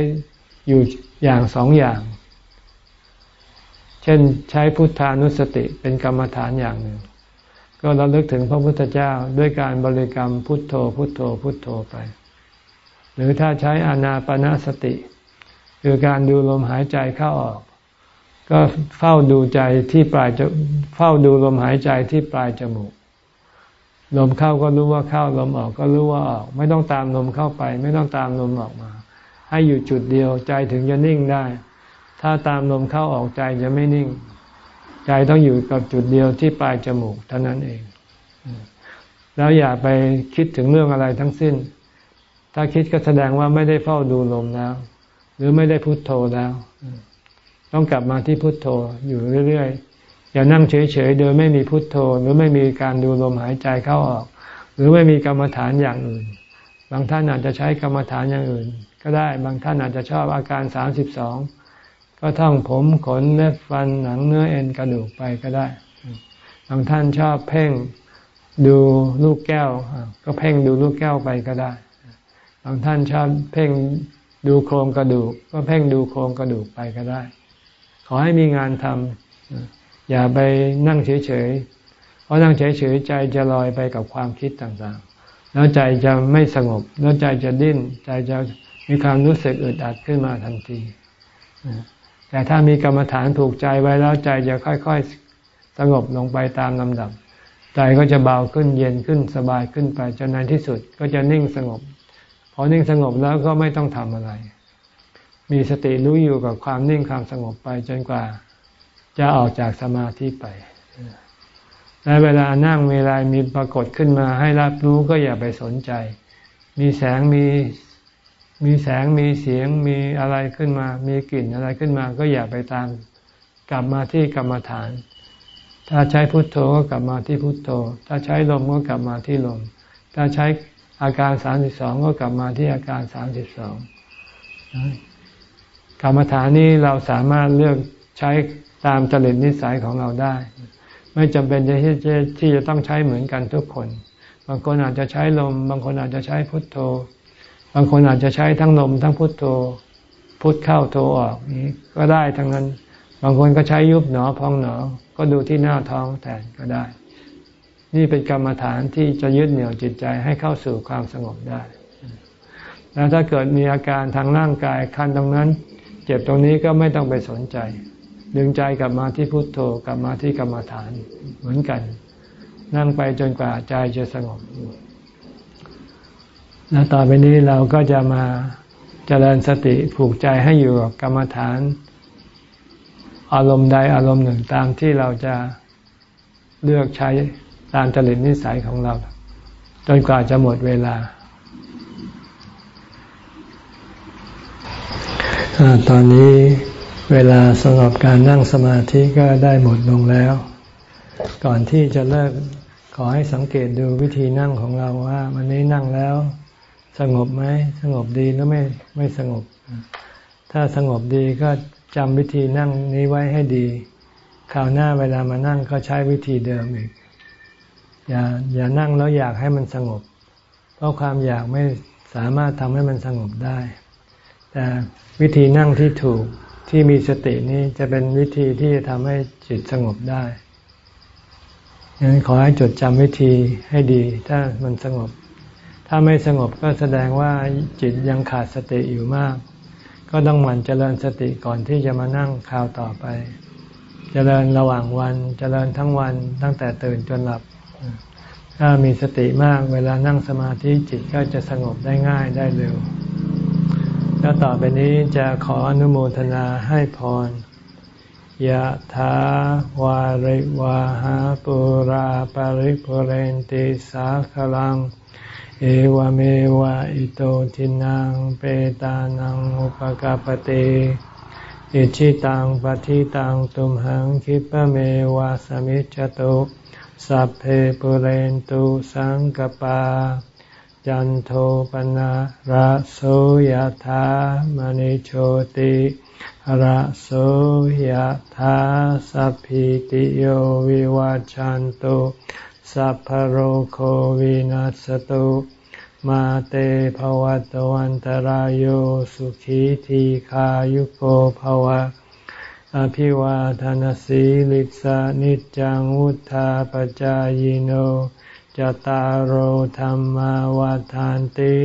อยู่อย่างสองอย่าง เช่นใช้พุทธานุสติเป็นกรรมฐานอย่างหนึ่ง ก็เราลึกถึงพระพุทธเจ้าด้วยการบริกรรมพุทโธ พุทโธ พุทโธไป หรือถ้าใช้อานาปนาสติ คือการดูลมหายใจเข้าออกก็เฝ้าดูใจที่ปลายจะเฝ้าดูลมหายใจที่ปลายจมูก ลมเข้าก็รู้ว่าเข้าลมออกก็รู้ว่าออก ไม่ต้องตามลมเข้าไป ไม่ต้องตามลมออกมา ให้อยู่จุดเดียวใจถึงจะนิ่งได้ ถ้าตามลมเข้าออกใจจะไม่นิ่ง ใจต้องอยู่กับจุดเดียวที่ปลายจมูกเท่านั้นเอง แล้วอย่าไปคิดถึงเรื่องอะไรทั้งสิ้น ถ้าคิดก็แสดงว่าไม่ได้เฝ้าดูลมแล้ว หรือไม่ได้พุโทโธแล้ว ต้องกลับมาที่พุโทโธอยู่เรื่อย อย่านั่งเฉยๆโดยไม่มีพุทโธ หรือไม่มีการดูลมหายใจเข้าออก หรือไม่มีกรรมฐานอย่างอื่น บางท่านอาจจะใช้กรรมฐานอย่างอื่น ก็ได้บางท่านอาจจะชอบอาการสามสิบสองก็ท่องผมขนเล็บฟันหนังเนื้อเอ็นกระดูกไปก็ได้ บางท่านชอบเพ่งดูลูกแก้ว ก็เพ่งดูลูกแก้วไปก็ได้ บางท่านชอบเพ่งดูโครงกระดูก ก็เพ่งดูโครงกระดูกไปก็ได้ ขอให้มีงานทำ อย่าไปนั่งเฉยๆ เพราะนั่งเฉยๆใจจะลอยไปกับความคิดต่างๆ แล้วใจจะไม่สงบ แล้วใจจะดิ้น ใจจะมีความรู้สึกอึดอัดขึ้นมาทันที แต่ถ้ามีกรรมฐานผูกใจไว้แล้วใจจะค่อยๆ สงบลงไปตามลำดับ ใจก็จะเบาขึ้นเย็นขึ้นสบายขึ้นไปจนในที่สุดก็จะนิ่งสงบ พอนิ่งสงบแล้วก็ไม่ต้องทำอะไร มีสติรู้อยู่กับความนิ่งความสงบไปจนกว่า จะออกจากสมาธิไป และเวลานั่งเวลามีปรากฏขึ้นมาให้รับรู้ก็อย่าไปสนใจ มีแสงมีมีแสงมีเสียงมีอะไรขึ้นมา มีกลิ่นอะไรขึ้นมา ก็อย่าไปตามกลับมาที่กรรมฐาน ถ้าใช้พุทโธก็กลับมาที่พุทโธ ถ้าใช้ลมก็กลับมาที่ลม ถ้าใช้อาการสามสิบสองก็กลับมาที่อาการสามสิบสองกรรมฐานนี้เราสามารถเลือกใช้ ตามจริตนิสัยของเราได้ ไม่จำเป็นที่จะที่จะต้องใช้เหมือนกันทุกคน บางคนอาจจะใช้ลม บางคนอาจจะใช้พุทโธ บางคนอาจจะใช้ทั้งลมทั้งพุทโธ พุทเข้าโธออกนี้ก็ได้ทั้งนั้น บางคนก็ใช้ยุบหนอพองหนอ ก็ดูที่หน้าท้องแทนก็ได้ นี่เป็นกรรมฐานที่จะยึดเหนี่ยวจิตใจให้เข้าสู่ความสงบได้แล้วถ้าเกิดมีอาการทางร่างกายคันตรงนั้น เจ็บตรงนี้ก็ไม่ต้องไปสนใจ ดึงใจกลับมาที่พุทโธกลับมาที่กรรมฐานเหมือนกัน นั่งไปจนกว่าใจจะสงบ แล้วต่อไปนี้เราก็จะมาเจริญสติผูกใจให้อยู่กับกรรมฐาน อารมณ์ใดอารมณ์หนึ่งตามที่เราจะเลือกใช้ตามจริตนิสัยของเรา จนกว่าจะหมดเวลาตอนนี้ เวลาสำหรับการนั่งสมาธิก็ได้หมดลงแล้ว ก่อนที่จะเลิกขอให้สังเกตดูวิธีนั่งของเราว่า วันนี้นั่งแล้ว สงบไหมสงบดีหรือไม่ไม่สงบ ถ้าสงบดีก็จำวิธีนั่งนี้ไว้ให้ดีคราวหน้าเวลามานั่งก็ใช้วิธีเดิมอีก อย่าอย่านั่งแล้วอยากให้มันสงบ เพราะความอยากไม่สามารถทำให้มันสงบได้ แต่วิธีนั่งที่ถูก ที่มีสตินี้จะเป็นวิธีที่จะทำให้จิตสงบได้ดังนั้นขอให้จดจำวิธีให้ดี ถ้ามันสงบ ถ้าไม่สงบก็แสดงว่าจิตยังขาดสติอยู่มาก ก็ต้องหมั่นเจริญสติก่อนที่จะมานั่งคราวต่อไป เจริญระหว่างวัน เจริญทั้งวันตั้งแต่ตื่นจนหลับ ถ้ามีสติมากเวลานั่งสมาธิจิตก็จะสงบได้ง่ายได้เร็ว แล้วต่อไปนี้จะขออนุโมทนาให้พรยะถาวาริวาหาปุราปาริปุเรนติสาคลัง เอวเมวะอิโตทินังเปตานังอุปกาปติอิชิตังปฏิตังตุมหังคิปะเมวะสมิจจตุสัพเพปุเรนตุสังกปา จันโทปนะระโสยธามณิโชติระโสยธาสัพพิติโยวิวัจจันตุสัพพโรโควินัสตุมาเตภวัตวันตารโยสุขีทีขายุโกภวะ อภิวาทานสีลิสานิจังวุธาปจายโน จตารโหธรรมวาทานติ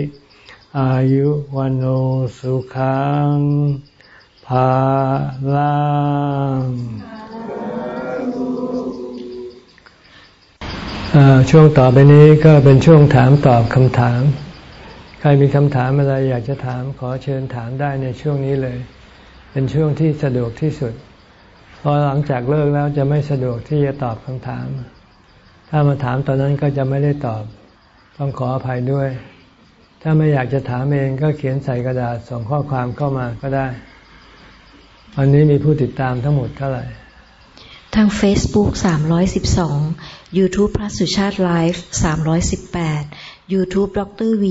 อายุวันโอสุขังภาลังช่วงต่อไปนี้ก็เป็นช่วงถามตอบคำถาม ใครมีคำถามอะไรอยากจะถามขอเชิญถามได้ในช่วงนี้เลย เป็นช่วงที่สะดวกที่สุดพอหลังจากเลิกแล้วจะไม่สะดวกที่จะตอบคำถาม ถ้ามาถามตอนนั้นก็จะไม่ได้ตอบ ต้องขออภัยด้วย ถ้าไม่อยากจะถามเองก็เขียนใส่กระดาษส่งข้อความเข้ามาก็ได้ วันนี้มีผู้ติดตามทั้งหมดเท่าไหร่ ทาง Facebook 312 YouTube พระสุชาติไลฟ์318 YouTube ดร V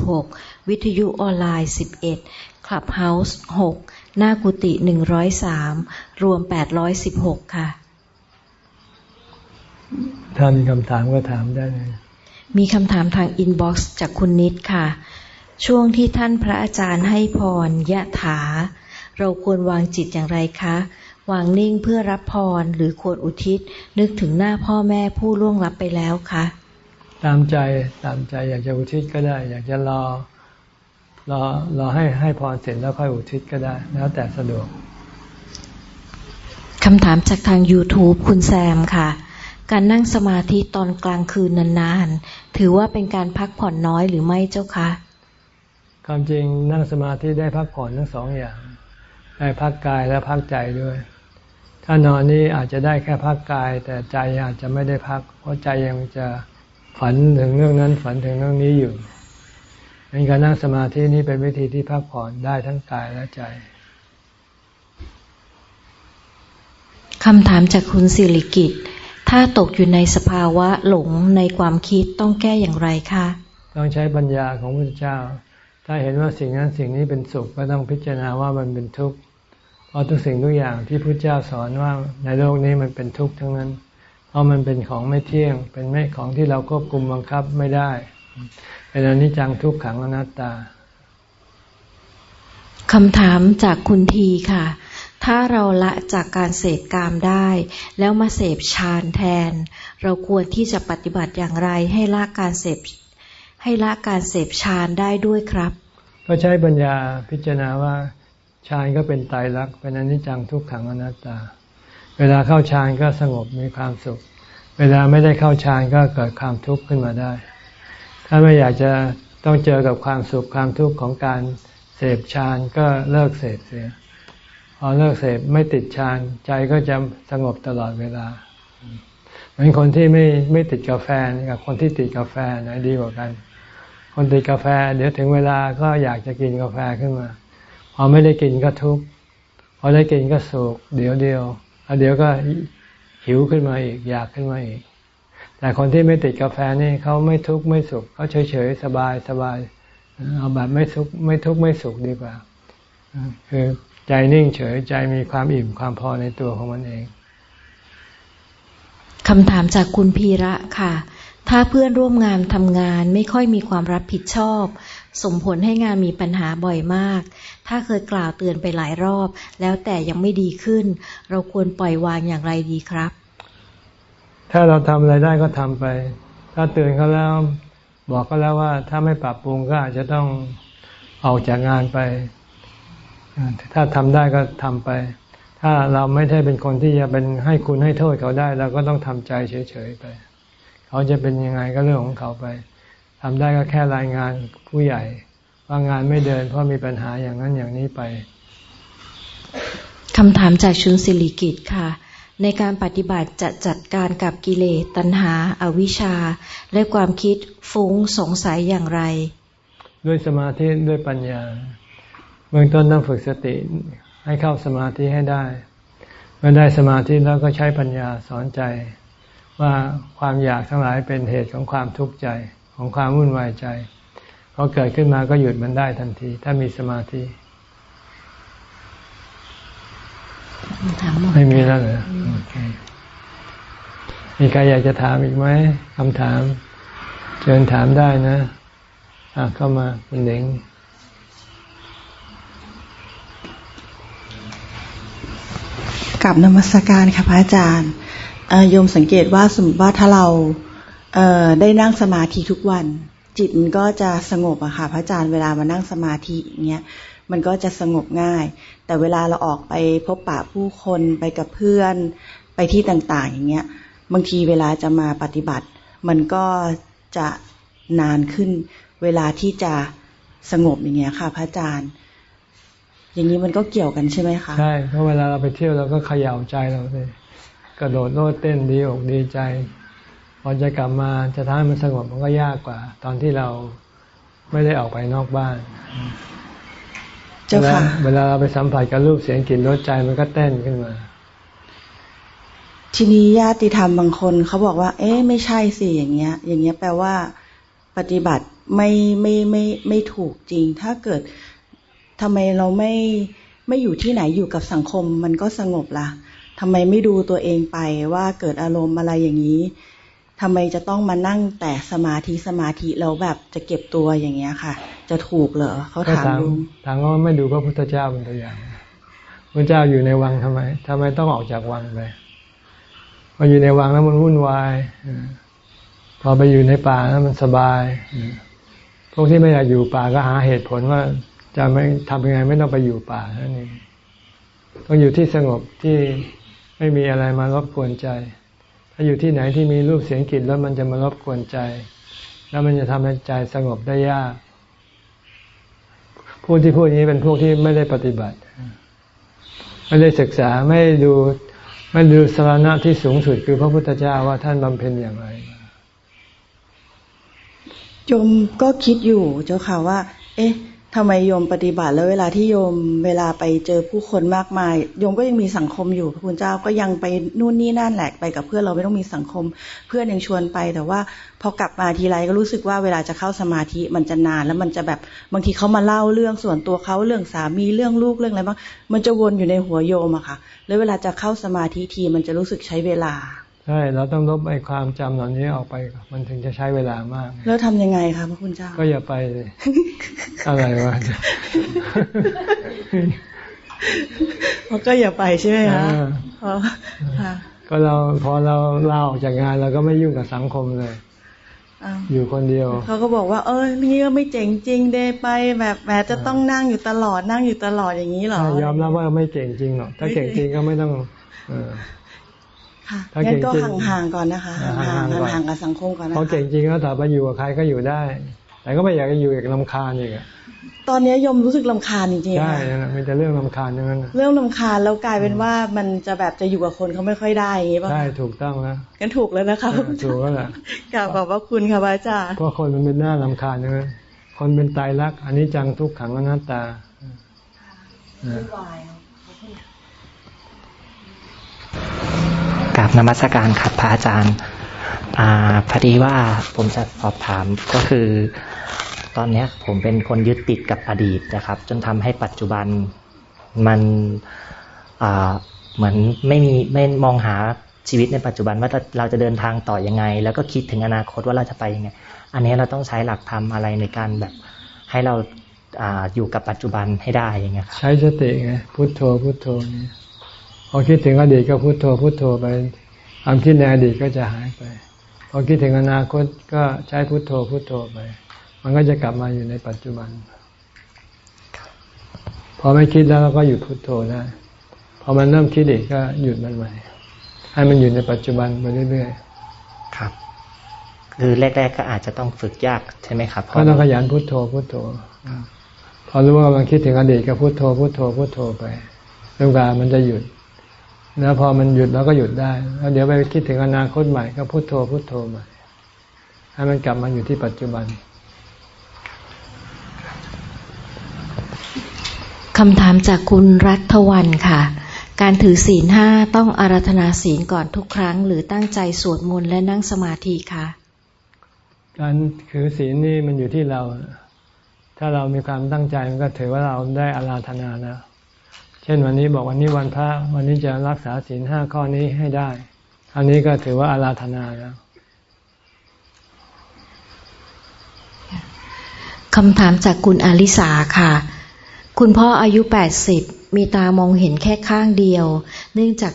66 วิทยุออนไลน์ 11 Clubhouse 6หน้ากุฏิ103 รวม 816 ค่ะ ถ้ามีคำถามก็ถามได้เลย มีคำถามทางอินบ็อกซ์จากคุณนิดค่ะ ช่วงที่ท่านพระอาจารย์ให้พรยะถา เราควรวางจิตอย่างไรคะ วางนิ่งเพื่อรับพรหรือควรอุทิศ นึกถึงหน้าพ่อแม่ผู้ล่วงลับไปแล้วคะตามใจตามใจอยากจะอุทิศก็ได้ อยากจะรอรอรอให้ให้พรเสร็จแล้วค่อยอุทิศก็ได้ แล้วแต่สะดวกคำถามจากทาง YouTube คุณแซมค่ะ การนั่งสมาธิตอนกลางคืนนานๆ ถือว่าเป็นการพักผ่อนน้อยหรือไม่เจ้าคะความจริงนั่งสมาธิได้พักผ่อนทั้งสองอย่าง ได้พักกายและพักใจด้วย ถ้านอนนี้อาจจะได้แค่พักกาย แต่ใจอาจจะไม่ได้พัก เพราะใจยังจะฝันถึงเรื่องนั้นฝันถึงเรื่องนี้อยู่เวการนั่งสมาธินี้เป็นวิธีที่พักผ่อนได้ทั้งกายและใจคำถามจากคุณสิริกิต ถ้าตกอยู่ในสภาวะหลงในความคิดต้องแก้อย่างไรคะ ต้องใช้ปัญญาของพระเจ้า ถ้าเห็นว่าสิ่งนั้นสิ่งนี้เป็นสุขก็ต้องพิจารณาว่ามันเป็นทุกข์เพราะทุกสิ่งทุกอย่างที่พระเจ้าสอนว่าในโลกนี้มันเป็นทุกข์ทั้งนั้น เพราะมันเป็นของไม่เที่ยง เป็นไม่ของที่เราควบคุมบังคับไม่ได้ เป็นอนิจจังทุกขังอนัตตาคำถามจากคุณทีค่ะ ถ้าเราละจากการเสพกามได้ แล้วมาเสพฌานแทน เราควรที่จะปฏิบัติอย่างไรให้ละการเสพให้ละการเสพฌานได้ด้วยครับ ก็ใช้ปัญญาพิจารณาว่าฌานก็เป็นไตรลักษณ์เป็นอนิจจังทุกขังอนัตตา เวลาเข้าฌานก็สงบมีความสุข เวลาไม่ได้เข้าฌานก็เกิดความทุกข์ขึ้นมาได้ ถ้าไม่อยากจะต้องเจอกับความสุขความทุกข์ของการเสพฌานก็เลิกเสพเสีย พอเลิกเสพไม่ติดฌานใจก็จะสงบตลอดเวลา เหมือนคนที่ไม่ไม่ติดกาแฟกับคนที่ติดกาแฟไหนดีกว่ากัน คนติดกาแฟ เดี๋ยวถึงเวลาก็อยากจะกินกาแฟขึ้นมา พอไม่ได้กินก็ทุกข์พอได้กินก็สุขเดี๋ยวเดียวแล้วเดี๋ยวก็หิวขึ้นมาอีกอยากขึ้นมาอีก แต่คนที่ไม่ติดกาแฟนี่เขาไม่ทุกข์ไม่สุขเขาเฉยเฉยสบายสบายเอาแบบไม่ทุกข์ไม่ทุกข์ไม่สุขดีกว่า คือ ใจนิ่งเฉยใจมีความอิ่มความพอในตัวของมันเองคำถามจากคุณพีระค่ะ ถ้าเพื่อนร่วมงานทำงานไม่ค่อยมีความรับผิดชอบ ส่งผลให้งานมีปัญหาบ่อยมาก ถ้าเคยกล่าวเตือนไปหลายรอบ แล้วแต่ยังไม่ดีขึ้น เราควรปล่อยวางอย่างไรดีครับ ถ้าเราทำอะไรได้ก็ทำไป ถ้าเตือนเขาแล้วบอกก็แล้วว่าถ้าไม่ปรับปรุงก็อาจจะต้องออกจากงานไป ถ้าทำได้ก็ทำไป ถ้าเราไม่ได้เป็นคนที่จะเป็นให้คุณให้โทษเขาได้เราก็ต้องทำใจเฉยๆไป เขาจะเป็นยังไงก็เรื่องของเขาไปทำได้ก็แค่รายงานผู้ใหญ่ ว่างานไม่เดินเพราะมีปัญหาอย่างนั้นอย่างนี้ไปคำถามจากชุนสิริกิตค่ะในการปฏิบัติจะจัดการกับกิเลสตัณหาอาวิชชา และความคิดฟุ้งสงสัยอย่างไร ด้วยสมาธิด้วยปัญญา เบื้องต้นต้องฝึกสติให้เข้าสมาธิให้ได้ เมื่อได้สมาธิแล้วก็ใช้ปัญญาสอนใจ ว่าความอยากทั้งหลายเป็นเหตุของความทุกข์ใจของความวุ่นวายใจพอเกิดขึ้นมาก็หยุดมันได้ทันที ถ้ามีสมาธิไม่มีแล้วเหรอมีใครอยากจะถามอีกไหมคำถาม เชิญถามได้นะะเข้ามาเป็นเด็ง กับนมัสการค่ะพระอาจารย์โยมสังเกตว่าสมมติว่าถ้าเราเได้นั่งสมาธิทุกวัน จิตมันก็จะสงบอะค่ะพระอาจารย์เวลามานั่งสมาธิเงี้ยมันก็จะสงบง่าย แต่เวลาเราออกไปพบปะผู้คนไปกับเพื่อนไปที่ต่างๆ อย่างเงี้ยบางทีเวลาจะมาปฏิบัติ มันก็จะนานขึ้น เวลาที่จะสงบอย่างเงี้ยค่ะ พระอาจารย์ อย่างนี้มันก็เกี่ยวกันใช่ไหมคะ ใช่ เพราะเวลาเราไปเที่ยวเราก็เขย่าใจเราเลยกระโดดโลดเต้นดีอกดีใจ พอจะกลับมาจะทำให้มันสงบมันก็ยากกว่า ตอนที่เราไม่ได้ออกไปนอกบ้านเจ้าค่ะเวลาเราไปสัมผัสกับรูปเสียงกลิ่นรสใจมันก็เต้นขึ้นมา ทีนี้ญาติธรรมบางคนเขาบอกว่า เอ๊ะไม่ใช่สิอย่างเงี้ย อย่างเงี้ยแปลว่าปฏิบัติไม่ไม่ไม่ไม่ถูกจริง ถ้าเกิด ทำไมเราไม่ไม่อยู่ที่ไหนอยู่กับสังคม มันก็สงบละ่ะทำไมไม่ดูตัวเองไปว่าเกิดอารมณ์อะไรอย่างนี้ทำไมจะต้องมานั่งแต่สมาธิสมาธิแล้วแบบจะเก็บตัวอย่างเงี้ยค่ะ จะถูกเหรอเขาถามลุงถามว่าไม่ดูพระพุทธเจ้าเป็นตัวอย่างพระเจ้าอยู่ในวังทำไมทำไมต้องออกจากวังไปพออยู่ในวังแล้วมันวุ่นวายพอไปอยู่ในป่าแล้วมันสบาย พวกที่ไม่อยากอยู่ป่าก็หาเหตุผลว่า จะไม่ทำยังไงไม่ต้องไปอยู่ป่านั่นเองต้องอยู่ที่สงบที่ไม่มีอะไรมารบกวนใจ ถ้าอยู่ที่ไหนที่มีรูปเสียงกลิ่นแล้วมันจะมารบกวนใจ แล้วมันจะทำให้ใจสงบได้ยากผู้ที่พูดนี้เป็นพวกที่ไม่ได้ปฏิบัติ ไม่ได้ศึกษาไม่ดูไม่ดูสารณะที่สูงสุดคือพระพุทธเจ้าว่าท่านบำเพ็ญอย่างไรโยมก็คิดอยู่เจ้าค่ะว่า เอ๊ะ ทำไมโยมปฏิบัติแล้วเวลาที่โยมเวลาไปเจอผู้คนมากมาย โยมก็ยังมีสังคมอยู่พระคุณเจ้าก็ยังไปนู่นนี่นั่นแหละไปกับเพื่อนเราไม่ต้องมีสังคม เพื่อนยังชวนไป แต่ว่าพอกลับมาทีไรก็รู้สึกว่าเวลาจะเข้าสมาธิมันจะนานแล้วมันจะแบบบางทีเขามาเล่าเรื่องส่วนตัวเขาเรื่องสามีเรื่องลูกเรื่องอะไรบ้างมันจะวนอยู่ในหัวโยมอะค่ะ แล้วเวลาจะเข้าสมาธิทีมันจะรู้สึกใช้เวลา ใช่เราต้องลบไอ้ความจำเหล่านี้ออกไป มันถึงจะใช้เวลามาก แล้วทำยังไงคะพระคุณเจ้า ก็อย่าไปเลยอะไรวะก็อย่าไปใช่ไหมคะก็เราพอเราเล่าออกจากงานเราก็ไม่ยุ่งกับสังคมเลยอยู่คนเดียว เขาก็บอกว่า เออนี่ก็ไม่เจ๋งจริงเดไปแบบแหมจะต้องนั่งอยู่ตลอดนั่งอยู่ตลอดอย่างนี้หรอยอมรับว่าไม่เก่งจริงหรอกถ้าเก่งจริงก็ไม่ต้อง ค่ะงั้นก็ห่างๆก่อนนะคะห่างๆห่างกับสังคมก่อนนะคะเพราะเก่งจริงแล้วต่อไปอยู่กับใครก็อยู่ได้ แต่ก็ไม่อยากจะอยู่อีกลำคาญอีกตอนนี้ยมรู้สึกลำคาญจริงๆใช่มันจะเรื่องลำคาญอย่างนั้นเรื่องลำคาญแล้วกลายเป็นว่ามันจะแบบจะอยู่กับคนเขาไม่ค่อยได้อย่างนี้ป่ะใช่ถูกต้องแล้วกันถูกแล้วนะคะถูกแล้วแหละกล่าวขอบพระคุณค่ะพระอาจารย์เพราะคนมันเป็นหน้าลำคาญใช่ไหมคนเป็นตายรักอันนี้จังทุกขังอนัตตา กับนมัสการครับพระอาจารย์อพอดีว่าผมจะสอบถามก็คือ ตอนนี้ผมเป็นคนยึดติดกับอดีตนะครับ จนทำให้ปัจจุบันมันเหมือนไม่มีไม่มองหาชีวิตในปัจจุบันว่าเราจะเดินทางต่อยังไง แล้วก็คิดถึงอนาคตว่าเราจะไปยังไง อันนี้เราต้องใช้หลักธรรมอะไรในการแบบให้เราออยู่กับปัจจุบันให้ได้ยังไงใช้สติไงพุทโธพุทโธนี่ พอคิดถึงอดีตก็พุโทโธพุโทโธไปความคิดในอดีตก็จะหายไป พอคิดถึงอนาคตก็ใช้พุโทโธพุโทโธไป มันก็จะกลับมาอยู่ในปัจจุบัน พอไม่คิดแล้วเราก็หยุดพุโทโธได้พอมันเริ่มคิดอีกก็หยุดมันใหม่ให้มันอยู่ในปัจจุบันไปเรื่อยๆครับ คือแรก ๆ ก็อาจจะต้องฝึกยากใช่ไหมครับก็ต้องขยันพุโทโธพุโทโธพอรู้ว่ากำลังคิดถึงอดีตก็พุโทโธพุโทโธพุโทโธไปจนกว่ามันจะหยุด แล้วพอมันหยุดเราก็หยุดได้แล้วเดี๋ยวไปคิดถึงอนาคตใหม่ก็พุโทโธพุโทโธใหม่ให้มันกลับมาอยู่ที่ปัจจุบันคำถามจากคุณรัฐวันค่ะ การถือศีลห้าต้องอารัธนาศีลก่อนทุกครั้ง หรือตั้งใจสวดมนต์และนั่งสมาธิคะ การถือศีลนี่มันอยู่ที่เรา ถ้าเรามีความตั้งใจมันก็ถือว่าเราได้อาราธนาแล้ว เช่นวันนี้บอกวันนี้วันพระ วันนี้จะรักษาศีลห้าข้อนี้ให้ได้ อันนี้ก็ถือว่าอาราธนาแล้วคำถามจากคุณอาลิสาค่ะ คุณพ่ออายุแปดสิบมีตามองเห็นแค่ข้างเดียว เนื่องจาก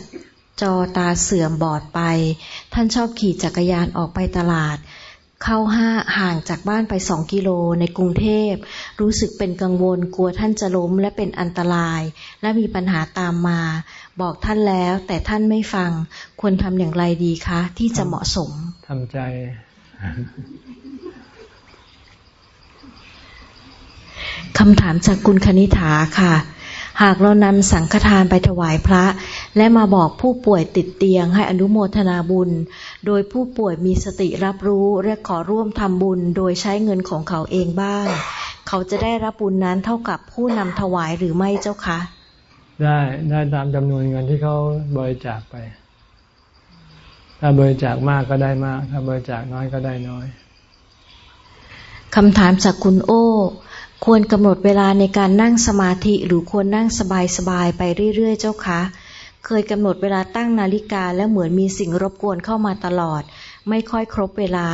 จอตาเสื่อมบอดไป ท่านชอบขี่จักรยานออกไปตลาด เข้าห้าห่างจากบ้านไปสองกิโลในกรุงเทพ รู้สึกเป็นกังวลกลัวท่านจะล้มและเป็นอันตราย และมีปัญหาตามมา บอกท่านแล้วแต่ท่านไม่ฟังควรทำอย่างไรดีคะ ที่จะเหมาะสมทำใจคำถามจากคุณคณิฐาค่ะ หากเรานำสังฆทานไปถวายพระ และมาบอกผู้ป่วยติดเตียงให้อนุโมทนาบุญ โดยผู้ป่วยมีสติรับรู้และขอร่วมทำบุญ โดยใช้เงินของเขาเองบ้าง เขาจะได้รับบุญนั้นเท่ากับผู้นำถวายหรือไม่เจ้าคะ ได้ได้ตามจำนวนเงินที่เขาบริจาคไป ถ้าบริจาคมากก็ได้มาก ถ้าบริจาคน้อยก็ได้น้อยคำถามจากคุณโอ้ ควรกำหนดเวลาในการนั่งสมาธิหรือควรนั่งสบายๆไปเรื่อยๆ เจ้าคะ เคยกำหนดเวลาตั้งนาฬิกาแล้วเหมือนมีสิ่งรบกวนเข้ามาตลอด ไม่ค่อยครบเวลา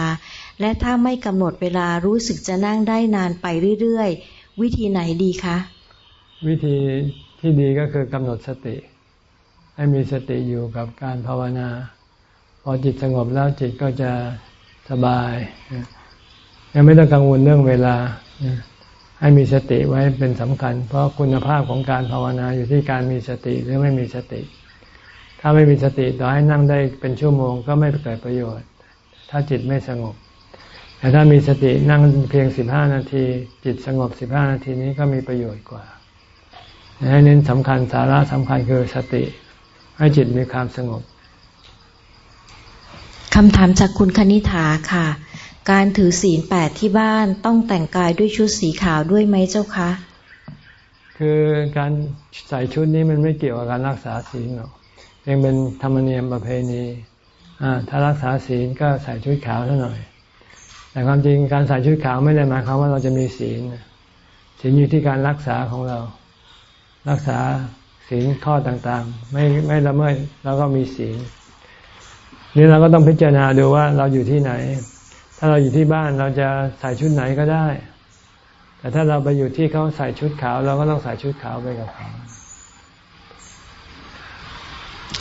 และถ้าไม่กำหนดเวลารู้สึกจะนั่งได้นานไปเรื่อยๆ วิธีไหนดีคะ วิธีที่ดีก็คือกำหนดสติ ให้มีสติอยู่กับการภาวนา พอจิตสงบแล้วจิตก็จะสบาย ยังไม่ต้องกังวลเรื่องเวลา ให้มีสติไว้เป็นสำคัญ เพราะคุณภาพของการภาวนาอยู่ที่การมีสติหรือไม่มีสติ ถ้าไม่มีสติต่อให้นั่งได้เป็นชั่วโมงก็ไม่เกิดประโยชน์ ถ้าจิตไม่สงบ แต่ถ้ามีสตินั่งเพียงสิบห้านาที จิตสงบสิบห้านาทีนี้ก็มีประโยชน์กว่าให้เน้นสำคัญสาระสำคัญคือสติ ให้จิตมีความสงบคำถามจากคุณคณิ t าค่ะ การถือศีลแปดที่บ้านต้องแต่งกายด้วยชุดสีขาวด้วยไหมเจ้าคะ คือการใส่ชุดนี้มันไม่เกี่ยวกับการรักษาศีลหรอกยังเป็นธรรมเนียมประเพณีถ้ารักษาศีลก็ใส่ชุดขาวซะหน่อย แต่ความจริงการใส่ชุดขาวไม่ได้หมายความว่าเราจะมีศีลศีลอยู่ที่การรักษาของเรา รักษาศีลข้อต่างๆ ไม่ไม่ละเมิดแล้วก็มีศีลนี่เราก็ต้องพิจารณาดูว่าเราอยู่ที่ไหน ถ้าเราอยู่ที่บ้านเราจะใส่ชุดไหนก็ได้ แต่ถ้าเราไปอยู่ที่เขาใส่ชุดขาว เราก็ต้องใส่ชุดขาวไปกับเขา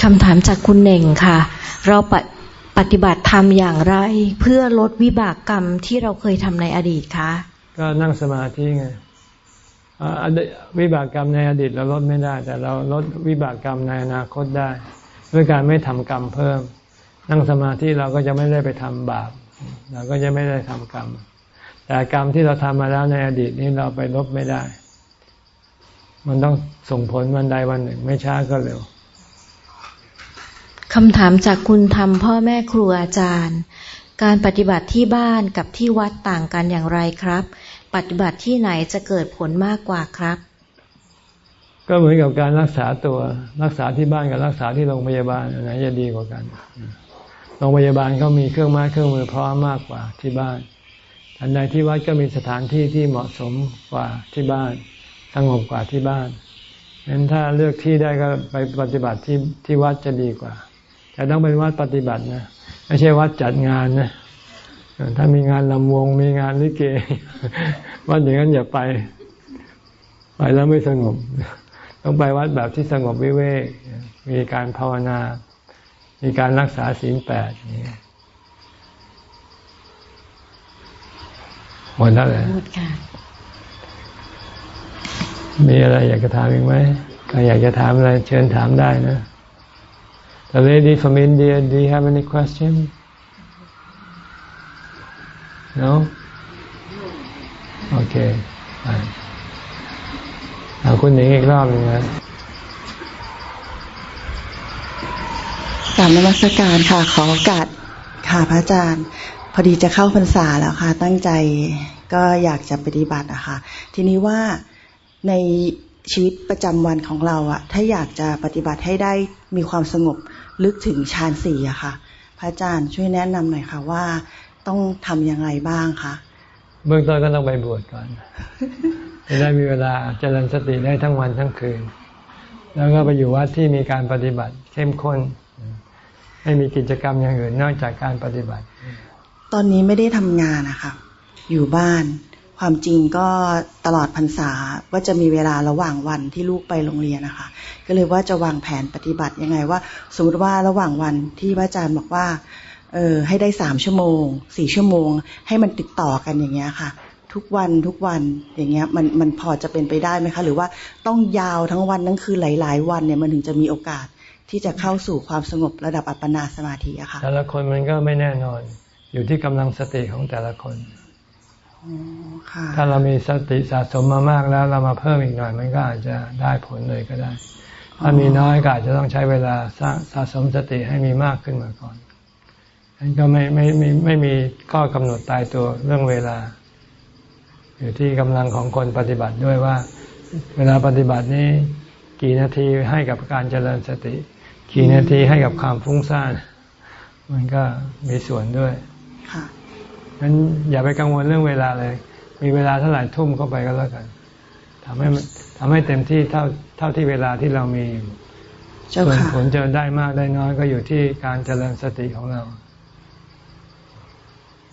คำถามจากคุณเน่งค่ะ เราปปฏิบัติธรรมอย่างไร เพื่อลดวิบากกรรมที่เราเคยทำในอดีตคะก็นั่งสมาธิไงวิบากกรรมในอดีตเราลดไม่ได้ แต่เราลดวิบากกรรมในอนาคตได้ ด้วยการไม่ทำกรรมเพิ่ม นั่งสมาธิเราก็จะไม่ได้ไปทำบาป เราก็จะไม่ได้ทำกรรม แต่กรรมที่เราทำมาแล้วในอดีตนี้เราไปลบไม่ได้ มันต้องส่งผลวันใดวันหนึ่ง ไม่ช้าก็เร็วคำถามจากคุณทำพ่อแม่ครูอาจารย์ การปฏิบัติที่บ้านกับที่วัดต่างกันอย่างไรครับ ปฏิบัติที่ไหนจะเกิดผลมากกว่าครับ ก็เหมือนกับการรักษาตัวรักษาที่บ้านกับรักษาที่โรงพยาบาลอันไหนจะดีกว่ากัน โรงพยาบาลเขามีเครื่องไม้เครื่องมือพร้อมมากกว่าที่บ้านอันใดที่วัดก็มีสถานที่ที่เหมาะสมกว่าที่บ้านสงบกว่าที่บ้านงั้นถ้าเลือกที่ได้ก็ไปปฏิบัติที่ที่วัดจะดีกว่า แต่ต้องเป็นวัดปฏิบัตินะไม่ใช่วัดจัดงานนะถ้ามีงานลำวงมีงานลิเกวัดอย่างนั้นอย่าไป ไปแล้วไม่สงบ ต้องไปวัดแบบที่สงบวิเวกมีการภาวนา มีการรักษาศีลแปดนี่หมดแล้วเลยหมดค่ะ มีอะไรอยากจะถามอีกไหมใครอยากจะถามอะไร เชิญถามได้นะ The lady from India, do you have any question? No? Okay. เอาคุณหนิงอีกรอบหนึ่งนะ กราบนมัสการค่ะ ขอโอกาสค่ะพระอาจารย์ พอดีจะเข้าพรรษาแล้วค่ะ ตั้งใจก็อยากจะปฏิบัติอะค่ะ ทีนี้ว่าในชีวิตประจำวันของเราอะถ้าอยากจะปฏิบัติให้ได้มีความสงบลึกถึงฌานสี่อะค่ะ พระอาจารย์ช่วยแนะนำหน่อยค่ะว่าต้องทำอย่างไรบ้างคะเบื้องต้นก็ต้องไปบวชก่อนจะได้มีเวลาเจริญสติได้ทั้งวันทั้งคืน แล้วก็ไปอยู่วัดที่มีการปฏิบัติเข้มข้น ไม่มีกิจกรรมอย่างอื่นนอกจากการปฏิบัติ ตอนนี้ไม่ได้ทำงานนะคะอยู่บ้านความจริงก็ตลอดพรรษาก็จะมีเวลาระหว่างวันที่ลูกไปโรงเรียนนะคะ ก็เลยว่าจะวางแผนปฏิบัติยังไงว่า สมมติว่าระหว่างวันที่พระอาจารย์บอกว่าเออให้ได้สามชั่วโมงสี่ชั่วโมง ให้มันติดต่อกันอย่างเงี้ยค่ะ ทุกวันทุกวันอย่างเงี้ยมันมันพอจะเป็นไปได้ไหมคะ หรือว่าต้องยาวทั้งวันทั้งคืนหลาย ๆ วันเนี่ยมันถึงจะมีโอกาส ที่จะเข้าสู่ความสงบระดับอัปปนาสมาธิอะค่ะ แต่ละคนมันก็ไม่แน่นอน อยู่ที่กำลังสติของแต่ละคนถ้าเรามีสติสะสมมามากแล้ว เรามาเพิ่มอีกหน่อย มันก็อาจจะได้ผลเลยก็ได้ ถ้ามีน้อยก็อาจจะต้องใช้เวลาสร้างสะสมสติให้มีมากขึ้นมาก่อนนั้นก็ไม่ไม่ไม่ไม่มีข้อกำหนดตายตัวเรื่องเวลา อยู่ที่กำลังของคนปฏิบัติด้วยว่า เวลาปฏิบัตินี้กี่นาทีให้กับการเจริญสติ กี่นาทีให้กับความฟุ้งซ่าน มันก็มีส่วนด้วยค่ะงั้นอย่าไปกังวลเรื่องเวลาเลย มีเวลาเท่าไหร่ทุ่มเข้าไปก็แล้วกันทำให้ทำให้เต็มที่เท่าเท่าที่เวลาที่เรามีอยู่ส่วนผลจะได้มากได้น้อยก็อยู่ที่การเจริญสติของเรา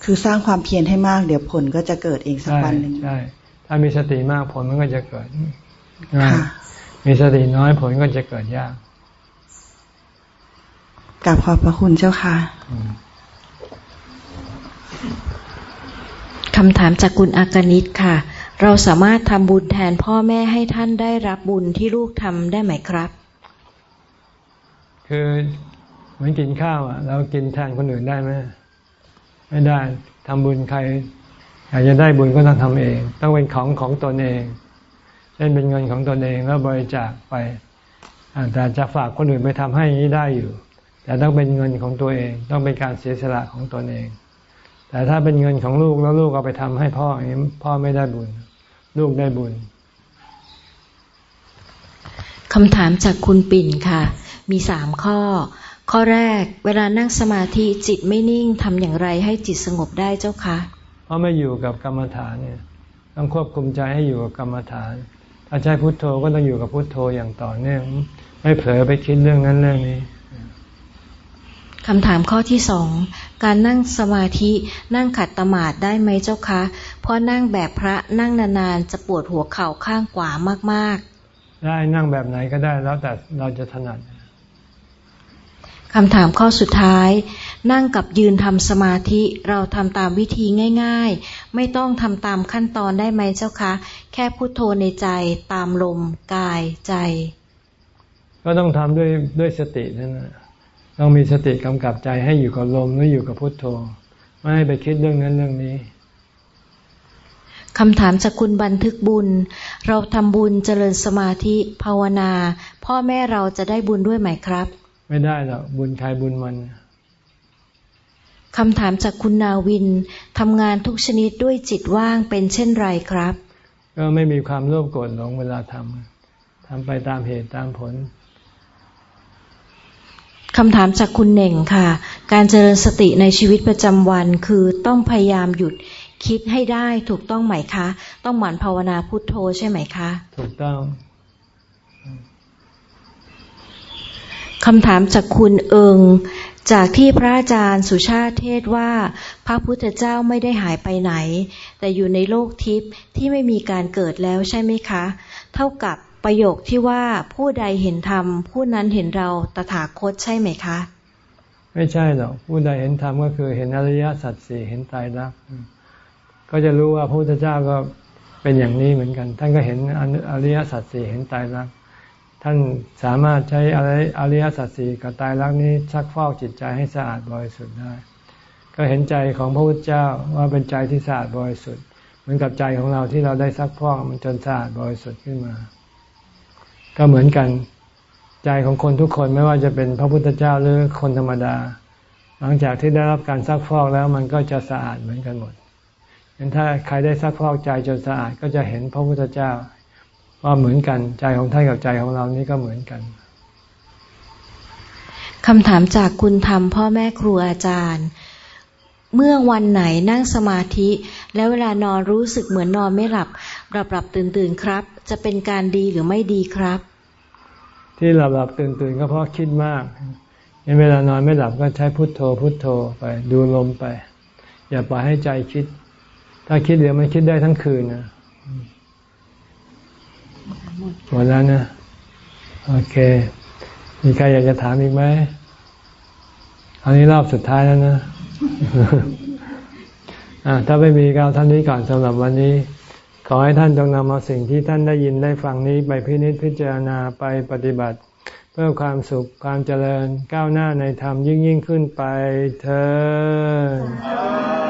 คือสร้างความเพียรให้มาก เดี๋ยวผลก็จะเกิดเองสักวันหนึ่งใช่ ถ้ามีสติมากผลมันก็จะเกิดง่ายมีสติน้อยผลก็จะเกิดยาก กลับขอบพระคุณเจ้าค่ะคำถามจากคุณอากนิตค่ะ เราสามารถทำบุญแทนพ่อแม่ให้ท่านได้รับบุญที่ลูกทำได้ไหมครับ คือเหมือนกินข้าวอะเรากินแทนคนอื่นได้ไหมไม่ได้ทำบุญใครอยากจะได้บุญก็ต้องทำเอง ต้องเป็นของของตนเองเช่นเป็นเงินของตนเองแล้วบริจาคไปแต่จะฝากคนอื่นไปทำให้นี้ได้อยู่ แต่ต้องเป็นเงินของตัวเอง ต้องเป็นการเสียสละของตนเอง แต่ถ้าเป็นเงินของลูกแล้วลูกเอาไปทำให้พ่ออย่างนี้พ่อไม่ได้บุญ ลูกได้บุญคำถามจากคุณปิ่นค่ะ มีสามข้อ ข้อแรก เวลานั่งสมาธิจิตไม่นิ่งทำอย่างไรให้จิตสงบได้เจ้าคะเพราะไม่อยู่กับกรรมฐานเนี่ยต้องควบคุมใจให้อยู่กับกรรมฐาน ถ้าใช้พุทโธก็ต้องอยู่กับพุทโธอย่างต่อเนื่องไม่เผลอไปคิดเรื่องนั้นเรื่องนี้ คำถามข้อที่สอง การนั่งสมาธินั่งขัดตมาดได้ไหมเจ้าคะ เพราะนั่งแบบพระนั่งนานๆ จะปวดหัวเข่าข้างขวามากๆ ได้นั่งแบบไหนก็ได้แล้วแต่เราจะถนัดคำถามข้อสุดท้าย นั่งกับยืนทำสมาธิเราทำตามวิธีง่าย ๆ ไม่ต้องทำตามขั้นตอนได้ไหมเจ้าคะ แค่พุโทโธในใจตามลมกายใจ ก็ต้องทำด้วยด้วยสตินั่นแหละ ต้องมีสติกำกับใจให้อยู่กับลมหรืออยู่กับพุทโธ ไม่ให้ไปคิดเรื่องนั้นเรื่องนี้คำถามจากคุณบันทึกบุญ เราทำบุญเจริญสมาธิภาวนา พ่อแม่เราจะได้บุญด้วยไหมครับ ไม่ได้หรอกบุญใครบุญมันคำถามจากคุณนาวินทำงานทุกชนิดด้วยจิตว่างเป็นเช่นไรครับ ก็ไม่มีความโลภโกรธหลงเวลาทำทำไปตามเหตุตามผล คำถามจากคุณเน่งค่ะ การเจริญสติในชีวิตประจำวันคือต้องพยายามหยุดคิดให้ได้ถูกต้องไหมคะ ต้องหมั่นภาวนาพุทโธใช่ไหมคะ ถูกต้องคำถามจากคุณเอิง จากที่พระอาจารย์สุชาติเทศว่า พระพุทธเจ้าไม่ได้หายไปไหน แต่อยู่ในโลกทิพย์ที่ไม่มีการเกิดแล้วใช่ไหมคะ เท่ากับ ประโยคที่ว่าผู้ใดเห็นธรรมผู้นั้นเห็นเราตถาคตใช่ไหมคะ ไม่ใช่หรอกผู้ใดเห็นธรรมก็คือเห็นอริยสัจสี่เห็นตายรักก็จะรู้ว่าพระพุทธเจ้าก็เป็นอย่างนี้เหมือนกัน ท่านก็เห็นอริยสัจสี่เห็นตายรักท่านสามารถใช้อริยสัจสี่กับตายรักนี้ชักฟอกจิตใจให้สะอาดบริสุทธิ์ได้ ก็เห็นใจของพระพุทธเจ้าว่าเป็นใจที่สะอาดบริสุทธิ์เหมือนกับใจของเราที่เราได้ซักฟอกมันจนสะอาดบริสุทธิ์ขึ้นมา ก็เหมือนกันใจของคนทุกคนไม่ว่าจะเป็นพระพุทธเจ้าหรือคนธรรมดา หลังจากที่ได้รับการซักฟอกแล้วมันก็จะสะอาดเหมือนกันหมดงั้นถ้าใครได้ซักฟอกใจจนสะอาดก็จะเห็นพระพุทธเจ้า ว่าเหมือนกันใจของท่านกับใจของเรานี่ก็เหมือนกันคำถามจากคุณธรรมพ่อแม่ครูอาจารย์ เมื่อวันไหนนั่งสมาธิ แล้วเวลานอนรู้สึกเหมือนนอนไม่หลับ หลับหลับตื่นตื่นครับ จะเป็นการดีหรือไม่ดีครับ ที่หลับหลับตื่นตื่นก็เพราะคิดมากเวลานอนไม่หลับก็ใช้พุทโธ พุทโธไปดูลมไป อย่าปล่อยให้ใจคิด ถ้าคิดเดี๋ยวมันคิดได้ทั้งคืนนะหมดแล้วนะ โอเค มีใครอยากจะถามอีกไหมอันนี้รอบสุดท้ายแล้วนะ อ่า ถ้าไม่มีก็เท่านี้ก่อนสำหรับวันนี้ ขอให้ท่านจงนำเอาสิ่งที่ท่านได้ยินได้ฟังนี้ไปพินิจพิจารณาไปปฏิบัติ เพื่อความสุขความเจริญก้าวหน้าในธรรมยิ่งยิ่งขึ้นไปเธอ